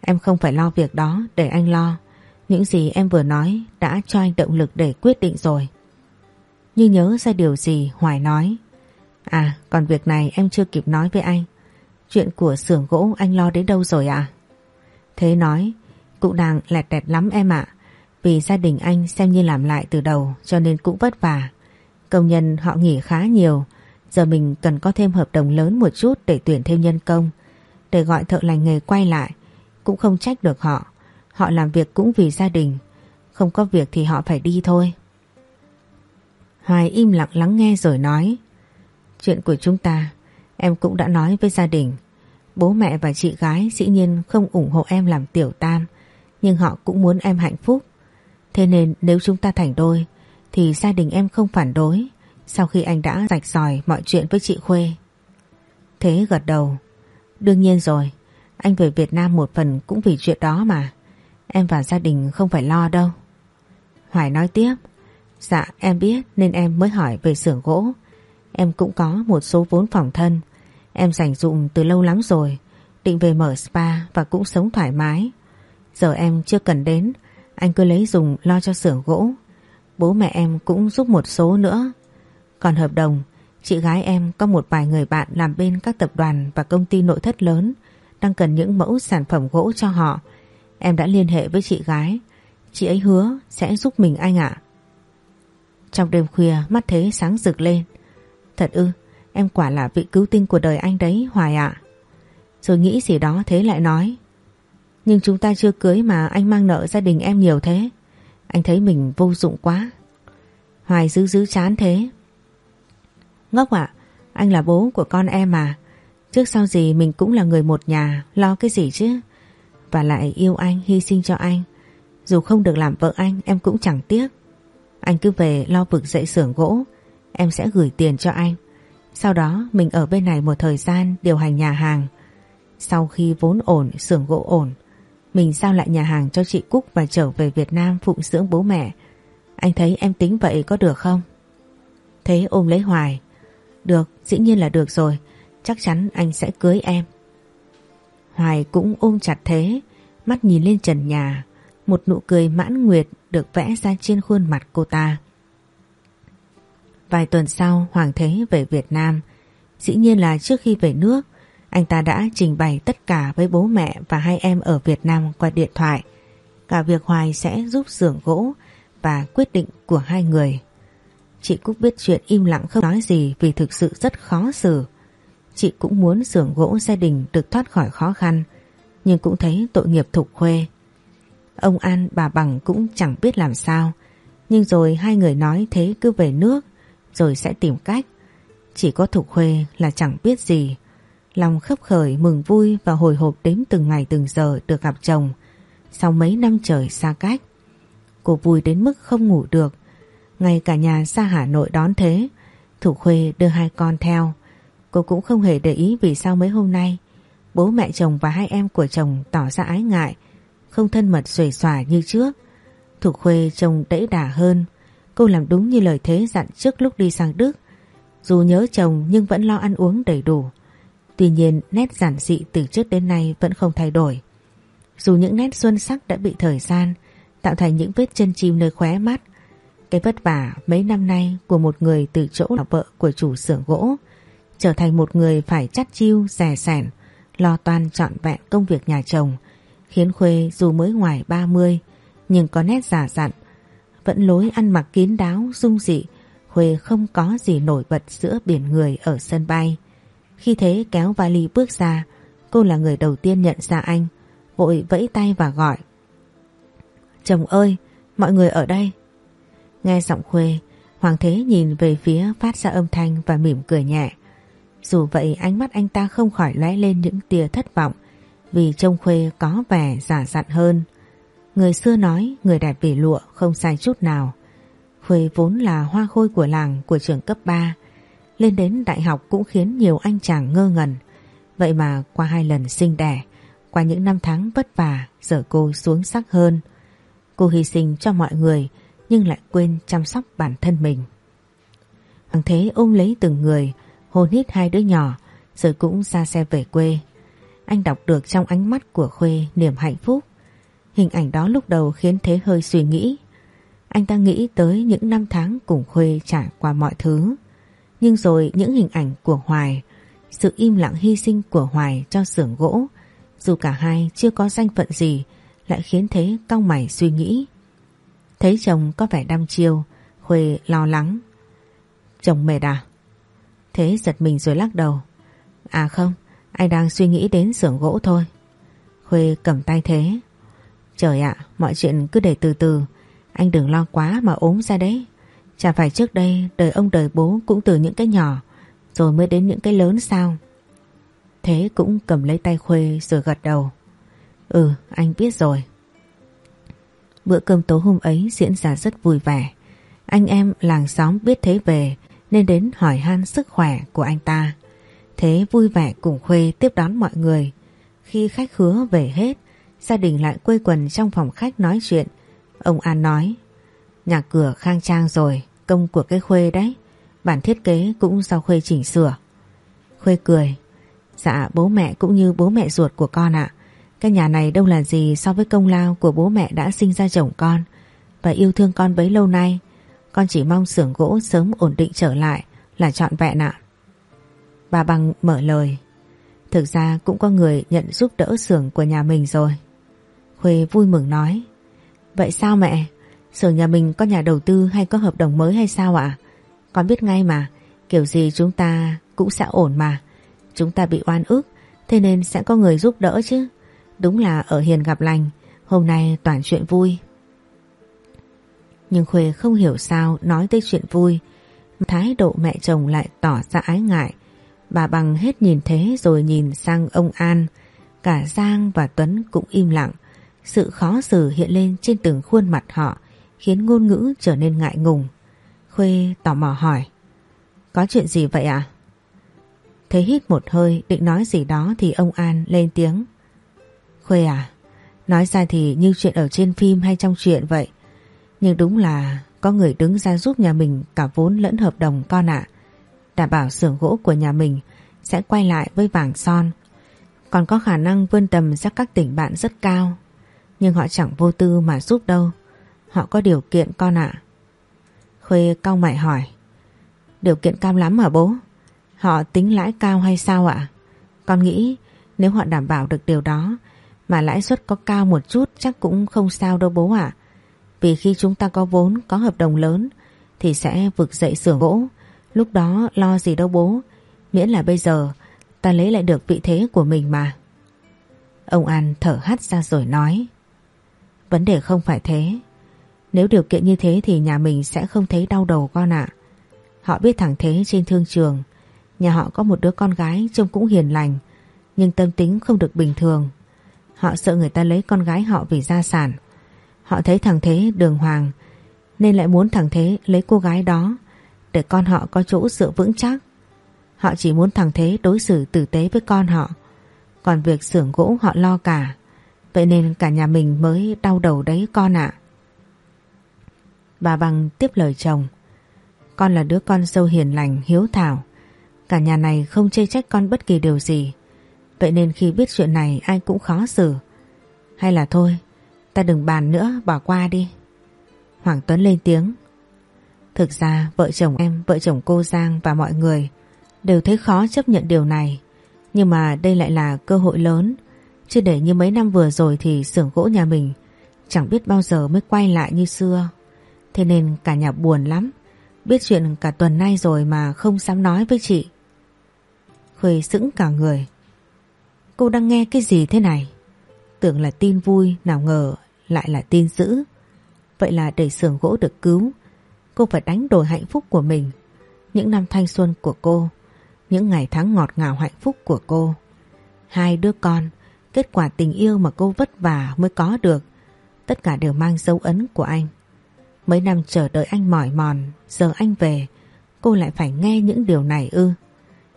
em không phải lo việc đó để anh lo. Những gì em vừa nói đã cho anh động lực để quyết định rồi. Như nhớ ra điều gì, Hoài nói À còn việc này em chưa kịp nói với anh Chuyện của xưởng gỗ anh lo đến đâu rồi à Thế nói, cụ nàng lẹt đẹt lắm em ạ. Vì gia đình anh xem như làm lại từ đầu, cho nên cũng vất vả. Công nhân họ nghỉ khá nhiều. Giờ mình cần có thêm hợp đồng lớn một chút để tuyển thêm nhân công. Để gọi thợ lành nghề quay lại. Cũng không trách được họ. Họ làm việc cũng vì gia đình. Không có việc thì họ phải đi thôi. Hoài im lặng lắng nghe rồi nói. Chuyện của chúng ta, em cũng đã nói với gia đình. Bố mẹ và chị gái dĩ nhiên không ủng hộ em làm tiểu tam, nhưng họ cũng muốn em hạnh phúc. Thế nên nếu chúng ta thành đôi, thì gia đình em không phản đối sau khi anh đã rạch ròi mọi chuyện với chị Khuê. Thế gật đầu. Đương nhiên rồi, anh về Việt Nam một phần cũng vì chuyện đó mà. Em và gia đình không phải lo đâu. Hoài nói tiếp. Dạ em biết nên em mới hỏi về xưởng gỗ. Em cũng có một số vốn phòng thân. Em dành dụng từ lâu lắm rồi. Định về mở spa và cũng sống thoải mái. Giờ em chưa cần đến. Anh cứ lấy dùng lo cho xưởng gỗ. Bố mẹ em cũng giúp một số nữa. Còn hợp đồng, chị gái em có một vài người bạn làm bên các tập đoàn và công ty nội thất lớn đang cần những mẫu sản phẩm gỗ cho họ. Em đã liên hệ với chị gái. Chị ấy hứa sẽ giúp mình anh ạ. Trong đêm khuya mắt thế sáng rực lên. Thật ư, em quả là vị cứu tinh của đời anh đấy Hoài ạ. Rồi nghĩ gì đó thế lại nói. Nhưng chúng ta chưa cưới mà anh mang nợ gia đình em nhiều thế. Anh thấy mình vô dụng quá. Hoài dữ dữ chán thế. Ngốc ạ, anh là bố của con em mà. Trước sau gì mình cũng là người một nhà, lo cái gì chứ. Và lại yêu anh, hy sinh cho anh. Dù không được làm vợ anh, em cũng chẳng tiếc. Anh cứ về lo vực dậy xưởng gỗ, em sẽ gửi tiền cho anh. Sau đó mình ở bên này một thời gian điều hành nhà hàng. Sau khi vốn ổn, xưởng gỗ ổn, mình giao lại nhà hàng cho chị Cúc và trở về Việt Nam phụng dưỡng bố mẹ. Anh thấy em tính vậy có được không? Thế ôm lấy Hoài. Được, dĩ nhiên là được rồi. Chắc chắn anh sẽ cưới em. Hoài cũng ôm chặt thế, mắt nhìn lên trần nhà. Một nụ cười mãn nguyệt được vẽ ra trên khuôn mặt cô ta. Vài tuần sau Hoàng Thế về Việt Nam. Dĩ nhiên là trước khi về nước, anh ta đã trình bày tất cả với bố mẹ và hai em ở Việt Nam qua điện thoại. Cả việc Hoài sẽ giúp xưởng gỗ và quyết định của hai người. Chị Cúc biết chuyện im lặng không nói gì vì thực sự rất khó xử. Chị cũng muốn xưởng gỗ gia đình được thoát khỏi khó khăn, nhưng cũng thấy tội nghiệp thục khuê. Ông An bà Bằng cũng chẳng biết làm sao, nhưng rồi hai người nói thế cứ về nước rồi sẽ tìm cách. Chỉ có Thục Khuê là chẳng biết gì. Lòng khấp khởi mừng vui và hồi hộp đếm từng ngày từng giờ được gặp chồng sau mấy năm trời xa cách. Cô vui đến mức không ngủ được. Ngay cả nhà xa Hà Nội đón thế, Thục Khuê đưa hai con theo. Cô cũng không hề để ý vì sao mấy hôm nay bố mẹ chồng và hai em của chồng tỏ ra ái ngại, không thân mật xuề xòa như trước. Thục Khuê trông đẫy đà hơn, Cô làm đúng như lời thế dặn trước lúc đi sang Đức. Dù nhớ chồng nhưng vẫn lo ăn uống đầy đủ. Tuy nhiên nét giản dị từ trước đến nay vẫn không thay đổi. Dù những nét xuân sắc đã bị thời gian tạo thành những vết chân chim nơi khóe mắt. Cái vất vả mấy năm nay của một người từ chỗ là vợ của chủ xưởng gỗ trở thành một người phải chắt chiu, rẻ sẻn, lo toan trọn vẹn công việc nhà chồng khiến Khuê dù mới ngoài 30 nhưng có nét giả dặn vẫn lối ăn mặc kín đáo, dung dị, khuê không có gì nổi bật giữa biển người ở sân bay. Khi thế kéo vali bước ra, cô là người đầu tiên nhận ra anh, vội vẫy tay và gọi. Chồng ơi, mọi người ở đây. Nghe giọng Khuê, Hoàng Thế nhìn về phía phát ra âm thanh và mỉm cười nhẹ. Dù vậy ánh mắt anh ta không khỏi lóe lên những tia thất vọng vì trông Khuê có vẻ giả dặn hơn. Người xưa nói người đẹp vì lụa không sai chút nào. Khuê vốn là hoa khôi của làng của trường cấp 3. Lên đến đại học cũng khiến nhiều anh chàng ngơ ngẩn. Vậy mà qua hai lần sinh đẻ, qua những năm tháng vất vả, giờ cô xuống sắc hơn. Cô hy sinh cho mọi người nhưng lại quên chăm sóc bản thân mình. Hoàng Thế ôm lấy từng người, hôn hít hai đứa nhỏ, rồi cũng ra xe về quê. Anh đọc được trong ánh mắt của Khuê niềm hạnh phúc Hình ảnh đó lúc đầu khiến Thế hơi suy nghĩ. Anh ta nghĩ tới những năm tháng cùng Khuê trải qua mọi thứ. Nhưng rồi những hình ảnh của Hoài, sự im lặng hy sinh của Hoài cho xưởng gỗ, dù cả hai chưa có danh phận gì, lại khiến Thế cau mày suy nghĩ. Thấy chồng có vẻ đăm chiêu, Khuê lo lắng. Chồng mệt à? Thế giật mình rồi lắc đầu. À không, anh đang suy nghĩ đến xưởng gỗ thôi. Khuê cầm tay Thế. Trời ạ, mọi chuyện cứ để từ từ. Anh đừng lo quá mà ốm ra đấy. Chả phải trước đây đời ông đời bố cũng từ những cái nhỏ rồi mới đến những cái lớn sao? Thế cũng cầm lấy tay Khuê rồi gật đầu. Ừ, anh biết rồi. Bữa cơm tối hôm ấy diễn ra rất vui vẻ. Anh em làng xóm biết Thế về nên đến hỏi han sức khỏe của anh ta. Thế vui vẻ cùng Khuê tiếp đón mọi người. Khi khách hứa về hết, gia đình lại quây quần trong phòng khách nói chuyện. Ông An nói, nhà cửa khang trang rồi, công của cái Khuê đấy. Bản thiết kế cũng do Khuê chỉnh sửa. Khuê cười, dạ bố mẹ cũng như bố mẹ ruột của con ạ. Cái nhà này đâu là gì so với công lao của bố mẹ đã sinh ra chồng con và yêu thương con bấy lâu nay. Con chỉ mong xưởng gỗ sớm ổn định trở lại là trọn vẹn ạ. Bà Bằng mở lời. Thực ra cũng có người nhận giúp đỡ xưởng của nhà mình rồi. Khuê vui mừng nói. Vậy sao mẹ? Xưởng nhà mình có nhà đầu tư hay có hợp đồng mới hay sao ạ? Con biết ngay mà, kiểu gì chúng ta cũng sẽ ổn mà. Chúng ta bị oan ức, thế nên sẽ có người giúp đỡ chứ. Đúng là ở hiền gặp lành, hôm nay toàn chuyện vui. Nhưng Khuê không hiểu sao nói tới chuyện vui, thái độ mẹ chồng lại tỏ ra ái ngại. Bà bằng hết nhìn thế rồi nhìn sang ông An, cả Giang và Tuấn cũng im lặng. Sự khó xử hiện lên trên từng khuôn mặt họ, khiến ngôn ngữ trở nên ngại ngùng. Khuê tò mò hỏi, có chuyện gì vậy ạ? À? Thấy hít một hơi định nói gì đó thì ông An lên tiếng. Khuê à, nói ra thì như chuyện ở trên phim hay trong chuyện vậy. Nhưng đúng là có người đứng ra giúp nhà mình cả vốn lẫn hợp đồng con ạ. Đảm bảo xưởng gỗ của nhà mình sẽ quay lại với vàng son. Còn có khả năng vươn tầm ra các tỉnh bạn rất cao. Nhưng họ chẳng vô tư mà giúp đâu. Họ có điều kiện con ạ. Khuê cau mày hỏi. Điều kiện cao lắm hả bố? Họ tính lãi cao hay sao ạ? Con nghĩ nếu họ đảm bảo được điều đó mà lãi suất có cao một chút chắc cũng không sao đâu bố ạ. Vì khi chúng ta có vốn, có hợp đồng lớn thì sẽ vực dậy xưởng gỗ. Lúc đó lo gì đâu bố. Miễn là bây giờ, ta lấy lại được vị thế của mình mà. Ông An thở hắt ra rồi nói. Vấn đề không phải thế. Nếu điều kiện như thế thì nhà mình sẽ không thấy đau đầu con ạ. Họ biết thẳng thế trên thương trường. Nhà họ có một đứa con gái trông cũng hiền lành. Nhưng tâm tính không được bình thường. Họ sợ người ta lấy con gái họ vì gia sản. Họ thấy thằng Thế đường hoàng, nên lại muốn thằng Thế lấy cô gái đó để con họ có chỗ dựa vững chắc. Họ chỉ muốn thằng Thế đối xử tử tế với con họ. Còn việc xưởng gỗ họ lo cả. Vậy nên cả nhà mình mới đau đầu đấy con ạ. Bà Bằng tiếp lời chồng. Con là đứa con sâu hiền lành, hiếu thảo. Cả nhà này không chê trách con bất kỳ điều gì. Vậy nên khi biết chuyện này ai cũng khó xử. Hay là thôi, ta đừng bàn nữa, bỏ qua đi. Hoàng Tuấn lên tiếng. Thực ra vợ chồng em, vợ chồng cô Giang và mọi người đều thấy khó chấp nhận điều này. Nhưng mà đây lại là cơ hội lớn. Chứ để như mấy năm vừa rồi thì xưởng gỗ nhà mình chẳng biết bao giờ mới quay lại như xưa. Thế nên cả nhà buồn lắm. Biết chuyện cả tuần nay rồi mà không dám nói với chị. Khuê sững cả người. Cô đang nghe cái gì thế này? Tưởng là tin vui, nào ngờ lại là tin dữ. Vậy là để xưởng gỗ được cứu, cô phải đánh đổi hạnh phúc của mình. Những năm thanh xuân của cô, những ngày tháng ngọt ngào hạnh phúc của cô. Hai đứa con, kết quả tình yêu mà cô vất vả mới có được. Tất cả đều mang dấu ấn của anh. Mấy năm chờ đợi anh mỏi mòn, giờ anh về, cô lại phải nghe những điều này ư.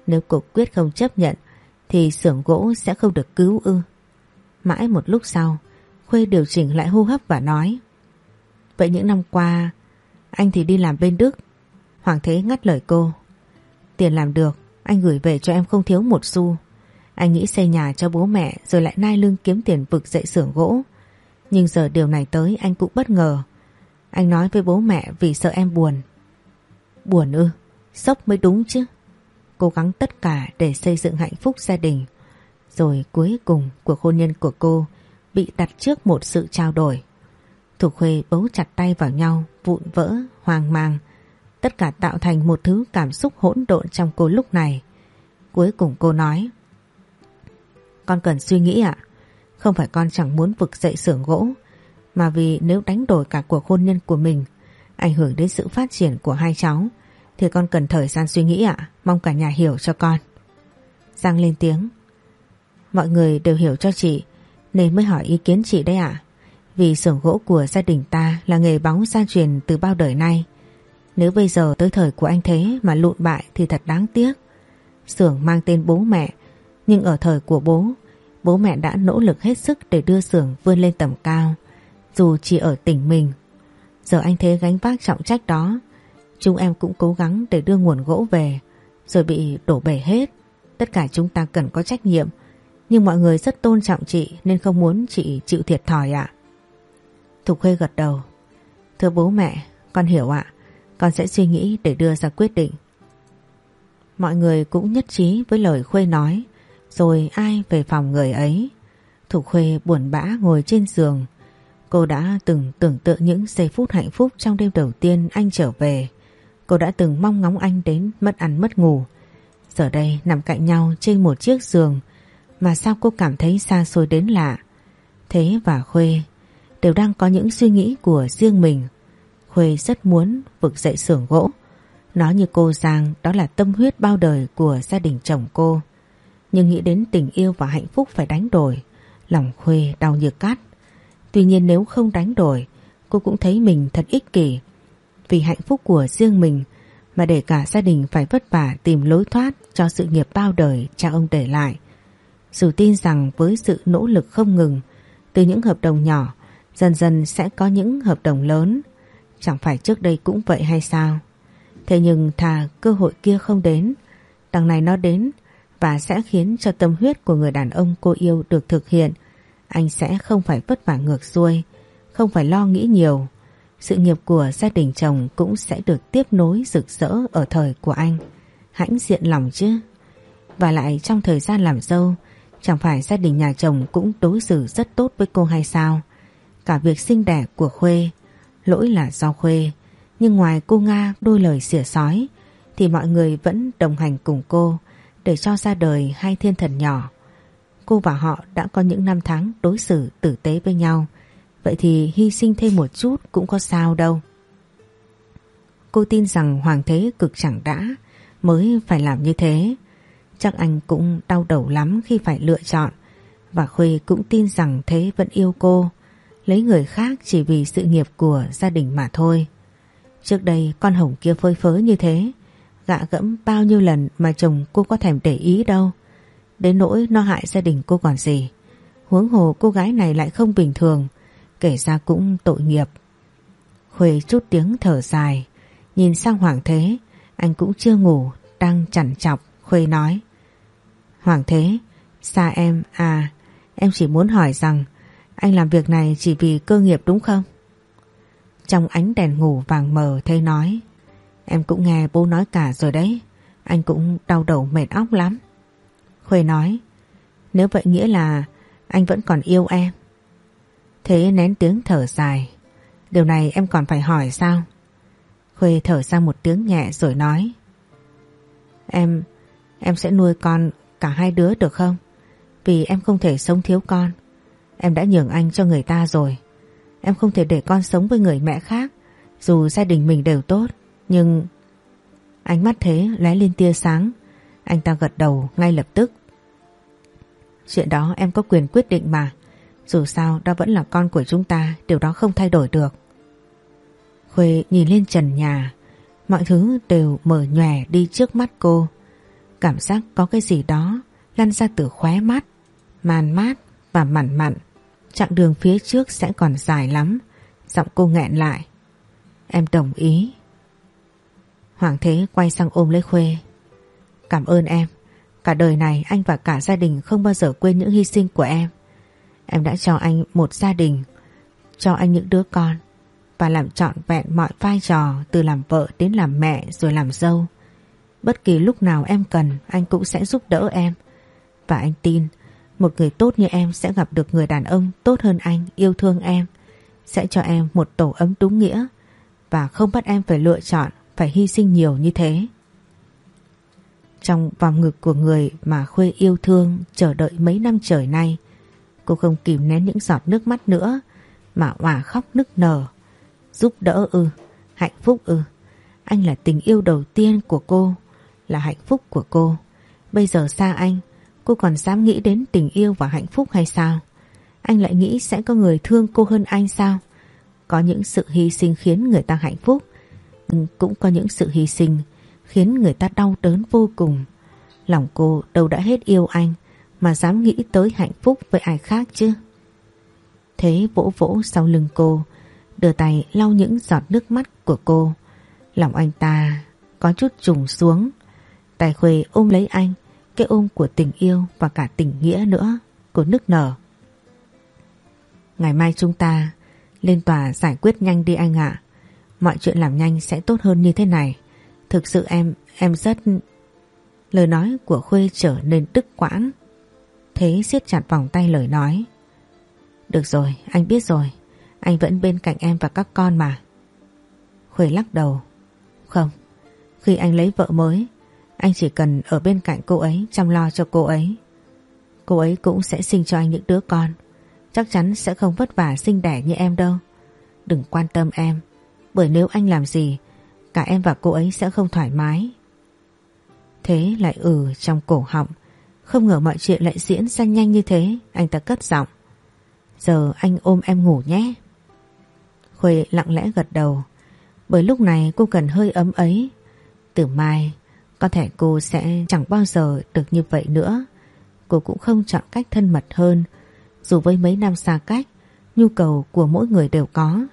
Nếu cô quyết không chấp nhận, thì xưởng gỗ sẽ không được cứu ư. Mãi một lúc sau, Khuê điều chỉnh lại hô hấp và nói Vậy những năm qua, anh thì đi làm bên Đức. Hoàng Thế ngắt lời cô. Tiền làm được, anh gửi về cho em không thiếu một xu. Anh nghĩ xây nhà cho bố mẹ rồi lại nai lưng kiếm tiền vực dậy xưởng gỗ. Nhưng giờ điều này tới anh cũng bất ngờ. Anh nói với bố mẹ vì sợ em buồn. Buồn ư, sốc mới đúng chứ. Cố gắng tất cả để xây dựng hạnh phúc gia đình. Rồi cuối cùng cuộc hôn nhân của cô bị đặt trước một sự trao đổi. Thủ Khuê bấu chặt tay vào nhau, vụn vỡ, hoang mang. Tất cả tạo thành một thứ cảm xúc hỗn độn trong cô lúc này. Cuối cùng cô nói Con cần suy nghĩ ạ. Không phải con chẳng muốn vực dậy xưởng gỗ mà vì nếu đánh đổi cả cuộc hôn nhân của mình ảnh hưởng đến sự phát triển của hai cháu thì con cần thời gian suy nghĩ ạ. Mong cả nhà hiểu cho con. Giang lên tiếng Mọi người đều hiểu cho chị nên mới hỏi ý kiến chị đấy ạ. Vì xưởng gỗ của gia đình ta là nghề bóng gia truyền từ bao đời nay. Nếu bây giờ tới thời của anh thế mà lụn bại thì thật đáng tiếc. Xưởng mang tên bố mẹ, nhưng ở thời của bố, bố mẹ đã nỗ lực hết sức để đưa xưởng vươn lên tầm cao, dù chỉ ở tỉnh mình. Giờ anh thế gánh vác trọng trách đó, chúng em cũng cố gắng để đưa nguồn gỗ về, rồi bị đổ bể hết. Tất cả chúng ta cần có trách nhiệm, nhưng mọi người rất tôn trọng chị nên không muốn chị chịu thiệt thòi ạ. Thục Khuê gật đầu. Thưa bố mẹ, con hiểu ạ. Con sẽ suy nghĩ để đưa ra quyết định. Mọi người cũng nhất trí với lời Khuê nói. Rồi ai về phòng người ấy. Thục Khuê buồn bã ngồi trên giường. Cô đã từng tưởng tượng những giây phút hạnh phúc trong đêm đầu tiên anh trở về. Cô đã từng mong ngóng anh đến mất ăn mất ngủ. Giờ đây nằm cạnh nhau trên một chiếc giường mà sao cô cảm thấy xa xôi đến lạ. Thế và Khuê đều đang có những suy nghĩ của riêng mình. Khuê rất muốn vực dậy xưởng gỗ. Nói như cô Giang đó là tâm huyết bao đời của gia đình chồng cô. Nhưng nghĩ đến tình yêu và hạnh phúc phải đánh đổi. Lòng Khuê đau như cát. Tuy nhiên nếu không đánh đổi, cô cũng thấy mình thật ích kỷ. Vì hạnh phúc của riêng mình mà để cả gia đình phải vất vả tìm lối thoát cho sự nghiệp bao đời cha ông để lại. Dù tin rằng với sự nỗ lực không ngừng từ những hợp đồng nhỏ Dần dần sẽ có những hợp đồng lớn. Chẳng phải trước đây cũng vậy hay sao? Thế nhưng thà cơ hội kia không đến, Đằng này nó đến Và sẽ khiến cho tâm huyết của người đàn ông cô yêu được thực hiện. Anh sẽ không phải vất vả ngược xuôi, Không phải lo nghĩ nhiều. Sự nghiệp của gia đình chồng cũng sẽ được tiếp nối rực rỡ ở thời của anh. Hãnh diện lòng chứ. Và lại trong thời gian làm dâu, Chẳng phải gia đình nhà chồng cũng đối xử rất tốt với cô hay sao? Cả việc sinh đẻ của Khuê. Lỗi là do Khuê, Nhưng ngoài cô Nga đôi lời xỉa sói, Thì mọi người vẫn đồng hành cùng cô Để cho ra đời hai thiên thần nhỏ. Cô và họ đã có những năm tháng đối xử tử tế với nhau. Vậy thì hy sinh thêm một chút cũng có sao đâu. Cô tin rằng Hoàng Thế cực chẳng đã, Mới phải làm như thế. Chắc anh cũng đau đầu lắm khi phải lựa chọn, Và Khuê cũng tin rằng Thế vẫn yêu cô lấy người khác chỉ vì sự nghiệp của gia đình mà thôi. Trước đây con hồng kia phơi phới như thế, gạ gẫm bao nhiêu lần mà chồng cô có thèm để ý đâu. Đến nỗi nó hại gia đình cô còn gì. Huống hồ cô gái này lại không bình thường, kể ra cũng tội nghiệp. Khuê chút tiếng thở dài, nhìn sang Hoàng Thế, anh cũng chưa ngủ, đang chằn chọc, Khuê nói. Hoàng Thế, xa em à, em chỉ muốn hỏi rằng anh làm việc này chỉ vì cơ nghiệp đúng không? Trong ánh đèn ngủ vàng mờ thấy nói Em cũng nghe bố nói cả rồi đấy Anh cũng đau đầu mệt óc lắm Khuê nói Nếu vậy nghĩa là anh vẫn còn yêu em Thế nén tiếng thở dài Điều này em còn phải hỏi sao? Khuê thở ra một tiếng nhẹ rồi nói Em, em sẽ nuôi con cả hai đứa được không? Vì em không thể sống thiếu con Em đã nhường anh cho người ta rồi. Em không thể để con sống với người mẹ khác. Dù gia đình mình đều tốt, Nhưng Ánh mắt thế lóe lên tia sáng. Anh ta gật đầu ngay lập tức. Chuyện đó em có quyền quyết định mà. Dù sao, đó vẫn là con của chúng ta, Điều đó không thay đổi được. Khuê nhìn lên trần nhà. Mọi thứ đều mở nhòe đi trước mắt cô. Cảm giác có cái gì đó Lăn ra từ khóe mắt Màn mát và mặn mặn. Chặng đường phía trước sẽ còn dài lắm. Giọng cô nghẹn lại. Em đồng ý. Hoàng Thế quay sang ôm lấy Khuê. Cảm ơn em. Cả đời này anh và cả gia đình không bao giờ quên những hy sinh của em. Em đã cho anh một gia đình, cho anh những đứa con và làm trọn vẹn mọi vai trò từ làm vợ đến làm mẹ rồi làm dâu. Bất kỳ lúc nào em cần anh cũng sẽ giúp đỡ em. Và anh tin một người tốt như em sẽ gặp được người đàn ông tốt hơn anh, yêu thương em. Sẽ cho em một tổ ấm đúng nghĩa và không bắt em phải lựa chọn, phải hy sinh nhiều như thế. Trong vòng ngực của người mà Khuê yêu thương chờ đợi mấy năm trời nay, cô không kìm nén những giọt nước mắt nữa mà òa khóc nức nở. Giúp đỡ ư, hạnh phúc ư. Anh là tình yêu đầu tiên của cô, là hạnh phúc của cô. Bây giờ xa anh, cô còn dám nghĩ đến tình yêu và hạnh phúc hay sao? Anh lại nghĩ sẽ có người thương cô hơn anh sao? Có những sự hy sinh khiến người ta hạnh phúc, nhưng cũng có những sự hy sinh khiến người ta đau đớn vô cùng. Lòng cô đâu đã hết yêu anh mà dám nghĩ tới hạnh phúc với ai khác chứ. Thế vỗ vỗ sau lưng cô, đưa tay lau những giọt nước mắt của cô. Lòng anh ta có chút trùng xuống. Tài Khuê ôm lấy anh, cái ôm của tình yêu và cả tình nghĩa nữa. Cô nức nở. Ngày mai chúng ta lên tòa giải quyết nhanh đi anh ạ. Mọi chuyện làm nhanh sẽ tốt hơn như thế này. Thực sự em, em rất... Lời nói của Khuê trở nên tức quãng. Thế siết chặt vòng tay lời nói. Được rồi, anh biết rồi. Anh vẫn bên cạnh em và các con mà. Khuê lắc đầu. Không, khi anh lấy vợ mới, anh chỉ cần ở bên cạnh cô ấy chăm lo cho cô ấy. Cô ấy cũng sẽ sinh cho anh những đứa con. Chắc chắn sẽ không vất vả sinh đẻ như em đâu. Đừng quan tâm em, bởi nếu anh làm gì, cả em và cô ấy sẽ không thoải mái. Thế lại ừ trong cổ họng, không ngờ mọi chuyện lại diễn ra nhanh như thế, anh ta cất giọng. Giờ anh ôm em ngủ nhé. Khuê lặng lẽ gật đầu, bởi lúc này cô cần hơi ấm ấy. Từ mai, có thể cô sẽ chẳng bao giờ được như vậy nữa. Cô cũng không chọn cách thân mật hơn, dù với mấy năm xa cách, nhu cầu của mỗi người đều có.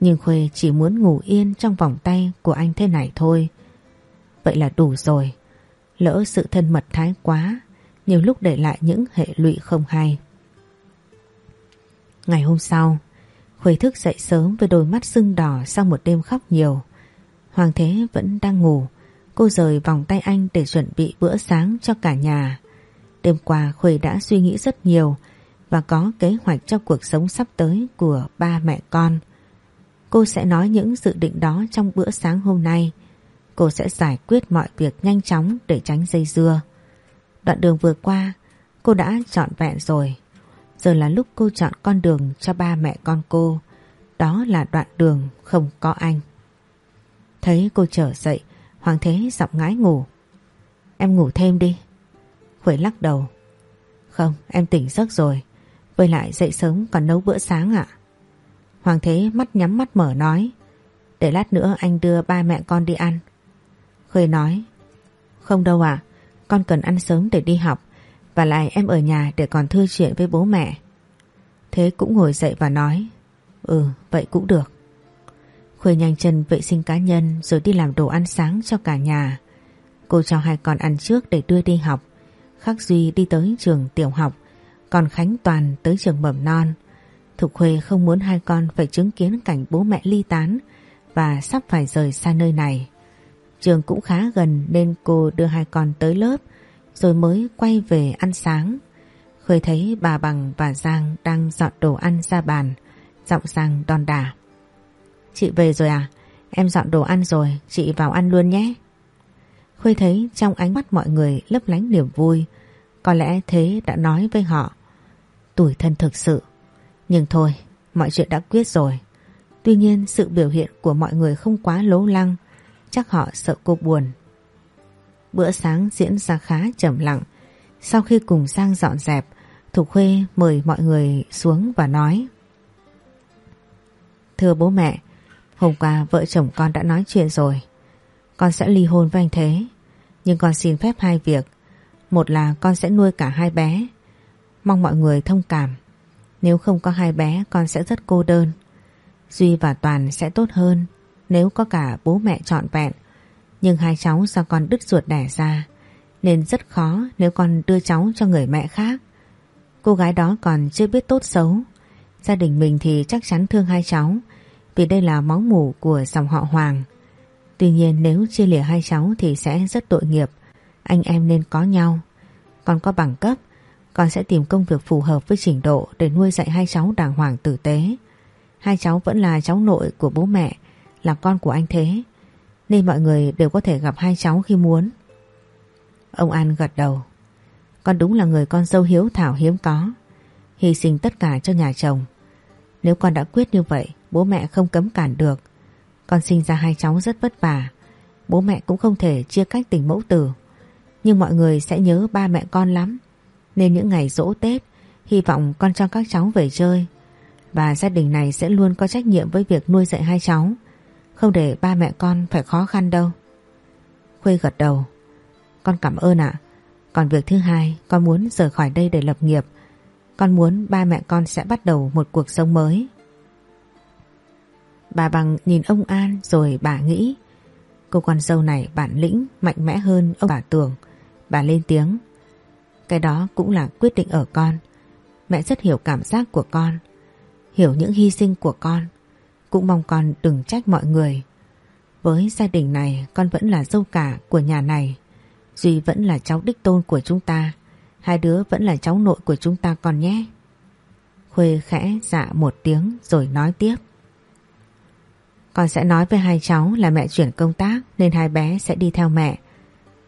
Nhưng Khuê chỉ muốn ngủ yên trong vòng tay của anh thế này thôi. Vậy là đủ rồi. Lỡ sự thân mật thái quá, nhiều lúc để lại những hệ lụy không hay. Ngày hôm sau, Khuê thức dậy sớm với đôi mắt sưng đỏ sau một đêm khóc nhiều. Hoàng Thế vẫn đang ngủ, cô rời vòng tay anh để chuẩn bị bữa sáng cho cả nhà. Đêm qua Khuê đã suy nghĩ rất nhiều và có kế hoạch cho cuộc sống sắp tới của ba mẹ con. Cô sẽ nói những dự định đó trong bữa sáng hôm nay. Cô sẽ giải quyết mọi việc nhanh chóng để tránh dây dưa. Đoạn đường vừa qua, cô đã chọn vẹn rồi. Giờ là lúc cô chọn con đường cho ba mẹ con cô. Đó là đoạn đường không có anh. Thấy cô trở dậy, Hoàng Thế giọng ngái ngủ. Em ngủ thêm đi. Khuẩy lắc đầu. Không, em tỉnh giấc rồi. Với lại dậy sớm còn nấu bữa sáng ạ. Hoàng Thế mắt nhắm mắt mở nói. Để lát nữa anh đưa ba mẹ con đi ăn. Khơi nói. Không đâu ạ, con cần ăn sớm để đi học. Và lại em ở nhà để còn thư chuyện với bố mẹ. Thế cũng ngồi dậy và nói. Ừ, vậy cũng được. Khuê nhanh chân vệ sinh cá nhân rồi đi làm đồ ăn sáng cho cả nhà. Cô cho hai con ăn trước để đưa đi học. Khắc Duy đi tới trường tiểu học, còn Khánh Toàn tới trường mầm non. Thục Khuê không muốn hai con phải chứng kiến cảnh bố mẹ ly tán và sắp phải rời xa nơi này. Trường cũng khá gần nên cô đưa hai con tới lớp rồi mới quay về ăn sáng. Khơi thấy bà Bằng và Giang đang dọn đồ ăn ra bàn, giọng Giang đòn đà. Chị về rồi à? Em dọn đồ ăn rồi, chị vào ăn luôn nhé. khuê thấy trong ánh mắt mọi người lấp lánh niềm vui, có lẽ thế đã nói với họ. Tuổi thân thực sự, nhưng thôi, mọi chuyện đã quyết rồi. Tuy nhiên sự biểu hiện của mọi người không quá lố lăng, chắc họ sợ cô buồn Bữa sáng diễn ra khá trầm lặng. Sau khi cùng sang dọn dẹp, Thục Khuê mời mọi người xuống và nói Thưa bố mẹ, hôm qua vợ chồng con đã nói chuyện rồi. Con sẽ ly hôn với anh Thế, nhưng con xin phép hai việc. Một là con sẽ nuôi cả hai bé. Mong mọi người thông cảm. Nếu không có hai bé con sẽ rất cô đơn. Duy và Toàn sẽ tốt hơn nếu có cả bố mẹ trọn vẹn nhưng hai cháu do con đứt ruột đẻ ra nên rất khó nếu con đưa cháu cho người mẹ khác. Cô gái đó còn chưa biết tốt xấu. Gia đình mình thì chắc chắn thương hai cháu vì đây là máu mủ của dòng họ Hoàng. Tuy nhiên nếu chia lìa hai cháu thì sẽ rất tội nghiệp. Anh em nên có nhau. Con có bằng cấp, Con sẽ tìm công việc phù hợp với trình độ để nuôi dạy hai cháu đàng hoàng tử tế. Hai cháu vẫn là cháu nội của bố mẹ, là con của anh Thế. Nên mọi người đều có thể gặp hai cháu khi muốn. Ông An gật đầu. Con đúng là người con dâu hiếu thảo hiếm có. Hy sinh tất cả cho nhà chồng. Nếu con đã quyết như vậy, bố mẹ không cấm cản được. Con sinh ra hai cháu rất vất vả. Bố mẹ cũng không thể chia cách tình mẫu tử. Nhưng mọi người sẽ nhớ ba mẹ con lắm. Nên những ngày dỗ Tết, hy vọng con cho các cháu về chơi. Và gia đình này sẽ luôn có trách nhiệm với việc nuôi dạy hai cháu. Không để ba mẹ con phải khó khăn đâu. Khuê gật đầu. Con cảm ơn ạ. Còn việc thứ hai, con muốn rời khỏi đây để lập nghiệp. Con muốn ba mẹ con sẽ bắt đầu một cuộc sống mới. Bà bằng nhìn ông An rồi bà nghĩ, cô con dâu này bản lĩnh mạnh mẽ hơn ông bà tưởng. Bà lên tiếng. Cái đó cũng là quyết định ở con. Mẹ rất hiểu cảm giác của con. Hiểu những hy sinh của con. Cũng mong con đừng trách mọi người. Với gia đình này, con vẫn là dâu cả của nhà này. Duy vẫn là cháu đích tôn của chúng ta. Hai đứa vẫn là cháu nội của chúng ta con nhé. Khuê khẽ dạ một tiếng rồi nói tiếp. Con sẽ nói với hai cháu là mẹ chuyển công tác nên hai bé sẽ đi theo mẹ.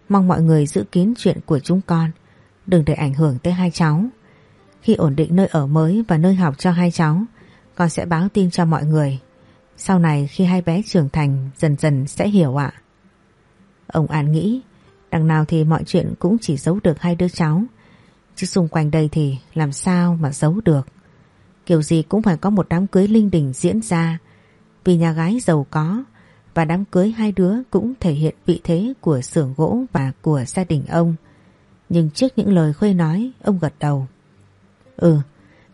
Mong mọi người giữ kín chuyện của chúng con, đừng để ảnh hưởng tới hai cháu. Khi ổn định nơi ở mới và nơi học cho hai cháu, con sẽ báo tin cho mọi người. Sau này khi hai bé trưởng thành dần dần sẽ hiểu ạ. Ông An nghĩ, đằng nào thì mọi chuyện cũng chỉ giấu được hai đứa cháu. Chứ xung quanh đây thì làm sao mà giấu được. Kiểu gì cũng phải có một đám cưới linh đình diễn ra vì nhà gái giàu có và đám cưới hai đứa cũng thể hiện vị thế của xưởng gỗ và của gia đình ông. Nhưng trước những lời Khuê nói, ông gật đầu. Ừ,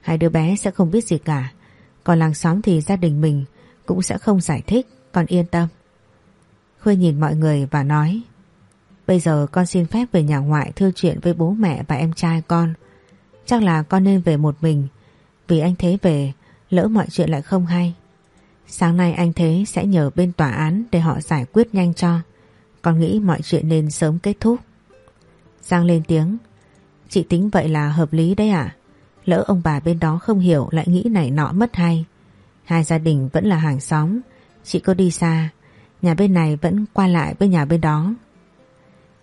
hai đứa bé sẽ không biết gì cả. Còn làng xóm thì gia đình mình cũng sẽ không giải thích, con yên tâm. Khuê nhìn mọi người và nói Bây giờ con xin phép về nhà ngoại thưa chuyện với bố mẹ và em trai con. Chắc là con nên về một mình vì anh Thế về lỡ mọi chuyện lại không hay. Sáng nay anh Thế sẽ nhờ bên tòa án để họ giải quyết nhanh cho. Con nghĩ mọi chuyện nên sớm kết thúc. Giang lên tiếng. Chị tính vậy là hợp lý đấy ạ. Lỡ ông bà bên đó không hiểu lại nghĩ này nọ mất hay. Hai gia đình vẫn là hàng xóm. Chị có đi xa. Nhà bên này vẫn qua lại với nhà bên đó.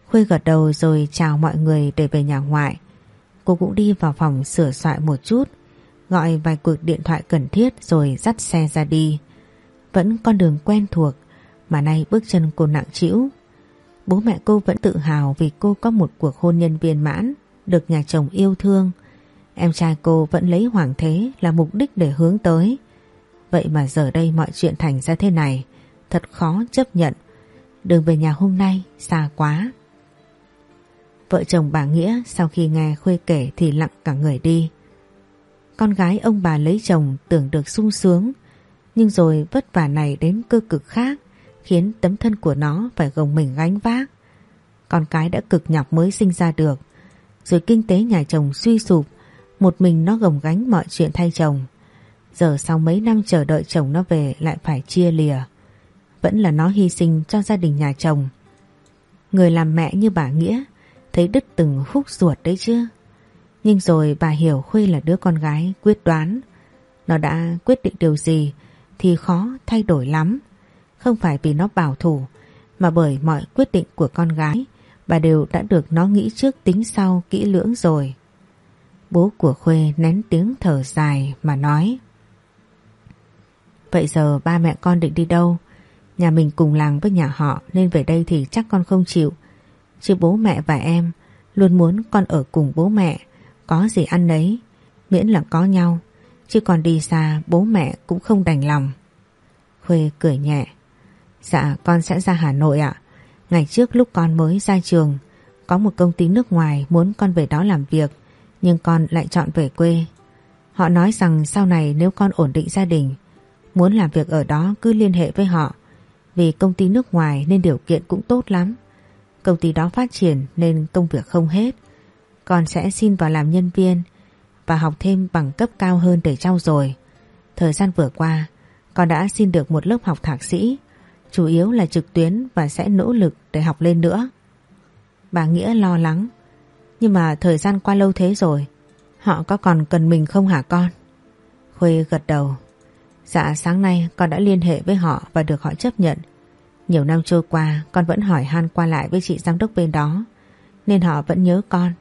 Khuê gật đầu rồi chào mọi người để về nhà ngoại. Cô cũng đi vào phòng sửa soạn một chút. Gọi vài cuộc điện thoại cần thiết rồi dắt xe ra đi. Vẫn con đường quen thuộc mà nay bước chân cô nặng trĩu. Bố mẹ cô vẫn tự hào vì cô có một cuộc hôn nhân viên mãn, được nhà chồng yêu thương. Em trai cô vẫn lấy hoàng thế là mục đích để hướng tới. Vậy mà giờ đây mọi chuyện thành ra thế này, thật khó chấp nhận. Đường về nhà hôm nay xa quá. Vợ chồng bà Nghĩa sau khi nghe Khuê kể thì lặng cả người đi. Con gái ông bà lấy chồng tưởng được sung sướng nhưng rồi vất vả này đến cơ cực khác khiến tấm thân của nó phải gồng mình gánh vác. Con cái đã cực nhọc mới sinh ra được, rồi kinh tế nhà chồng suy sụp, một mình nó gồng gánh mọi chuyện thay chồng. Giờ sau mấy năm chờ đợi chồng nó về lại phải chia lìa. Vẫn là nó hy sinh cho gia đình nhà chồng. Người làm mẹ như bà Nghĩa thấy đứt từng khúc ruột đấy chứ. Nhưng rồi bà hiểu Khuê là đứa con gái quyết đoán. Nó đã quyết định điều gì thì khó thay đổi lắm. Không phải vì nó bảo thủ mà bởi mọi quyết định của con gái bà đều đã được nó nghĩ trước tính sau kỹ lưỡng rồi. Bố của Khuê nén tiếng thở dài mà nói Vậy giờ ba mẹ con định đi đâu? Nhà mình cùng làng với nhà họ nên về đây thì chắc con không chịu. Chứ bố mẹ và em luôn muốn con ở cùng bố mẹ, có gì ăn đấy, miễn là có nhau. Chứ còn đi xa bố mẹ cũng không đành lòng. Khuê cười nhẹ. Dạ con sẽ ra Hà Nội ạ. Ngày trước lúc con mới ra trường, có một công ty nước ngoài muốn con về đó làm việc, nhưng con lại chọn về quê. Họ nói rằng sau này nếu con ổn định gia đình, muốn làm việc ở đó cứ liên hệ với họ. Vì công ty nước ngoài nên điều kiện cũng tốt lắm. Công ty đó phát triển nên công việc không hết. Con sẽ xin vào làm nhân viên và học thêm bằng cấp cao hơn để trau dồi. Thời gian vừa qua, con đã xin được một lớp học thạc sĩ, chủ yếu là trực tuyến và sẽ nỗ lực để học lên nữa. Bà Nghĩa lo lắng, nhưng mà thời gian qua lâu thế rồi, Họ có còn cần mình không hả con? Khuê gật đầu. Dạ sáng nay con đã liên hệ với họ và được họ chấp nhận. Nhiều năm trôi qua con vẫn hỏi han qua lại với chị giám đốc bên đó nên họ vẫn nhớ con.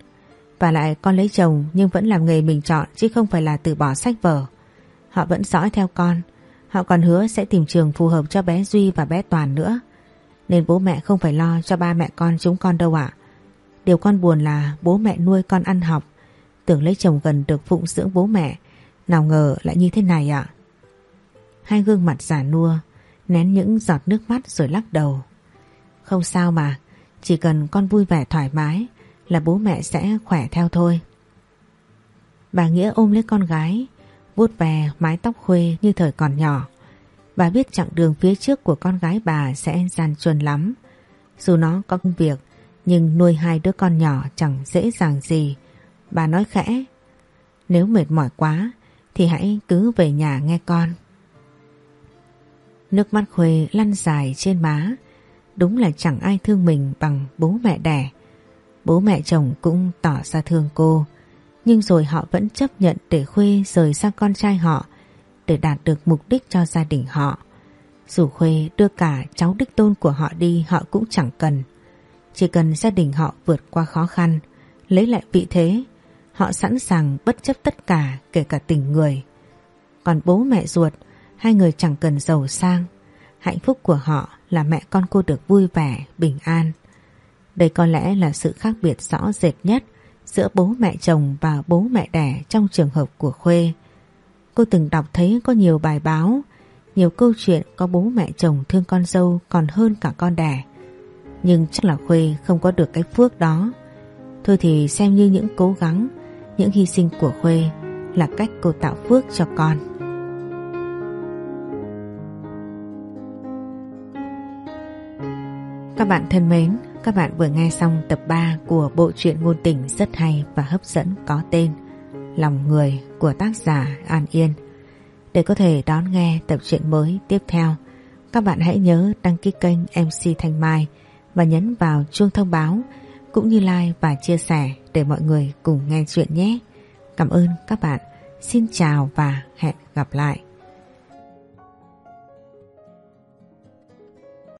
Và lại con lấy chồng nhưng vẫn làm nghề mình chọn chứ không phải là từ bỏ sách vở. Họ vẫn dõi theo con. Họ còn hứa sẽ tìm trường phù hợp cho bé Duy và bé Toàn nữa. Nên bố mẹ không phải lo cho ba mẹ con chúng con đâu ạ. Điều con buồn là bố mẹ nuôi con ăn học. Tưởng lấy chồng gần được phụng dưỡng bố mẹ. Nào ngờ lại như thế này ạ. Hai gương mặt giả nua, nén những giọt nước mắt rồi lắc đầu. Không sao mà, chỉ cần con vui vẻ thoải mái là bố mẹ sẽ khỏe theo thôi. Bà Nghĩa ôm lấy con gái, vuốt về mái tóc khuê như thời còn nhỏ. Bà biết chặng đường phía trước của con gái bà sẽ gian chuồn lắm. Dù nó có công việc, nhưng nuôi hai đứa con nhỏ chẳng dễ dàng gì. Bà nói khẽ, nếu mệt mỏi quá thì hãy cứ về nhà nghe con. Nước mắt Khuê lăn dài trên má, đúng là chẳng ai thương mình bằng bố mẹ đẻ. Bố mẹ chồng cũng tỏ ra thương cô, nhưng rồi họ vẫn chấp nhận để Khuê rời sang con trai họ để đạt được mục đích cho gia đình họ. Dù Khuê đưa cả cháu đích tôn của họ đi họ cũng chẳng cần. Chỉ cần gia đình họ vượt qua khó khăn, lấy lại vị thế, họ sẵn sàng bất chấp tất cả kể cả tình người. Còn bố mẹ ruột, hai người chẳng cần giàu sang. Hạnh phúc của họ là mẹ con cô được vui vẻ, bình an. Đây có lẽ là sự khác biệt rõ rệt nhất giữa bố mẹ chồng và bố mẹ đẻ trong trường hợp của Khuê. Cô từng đọc thấy có nhiều bài báo, nhiều câu chuyện có bố mẹ chồng thương con dâu còn hơn cả con đẻ. Nhưng chắc là Khuê không có được cái phước đó. Thôi thì xem như những cố gắng, những hy sinh của Khuê là cách cô tạo phước cho con. Các bạn thân mến, các bạn vừa nghe xong tập 3 của bộ truyện ngôn tình rất hay và hấp dẫn có tên Lòng Người của tác giả An Yên. Để có thể đón nghe tập truyện mới tiếp theo, các bạn hãy nhớ đăng ký kênh MC Thanh Mai và nhấn vào chuông thông báo cũng như like và chia sẻ để mọi người cùng nghe chuyện nhé. Cảm ơn các bạn. Xin chào và hẹn gặp lại.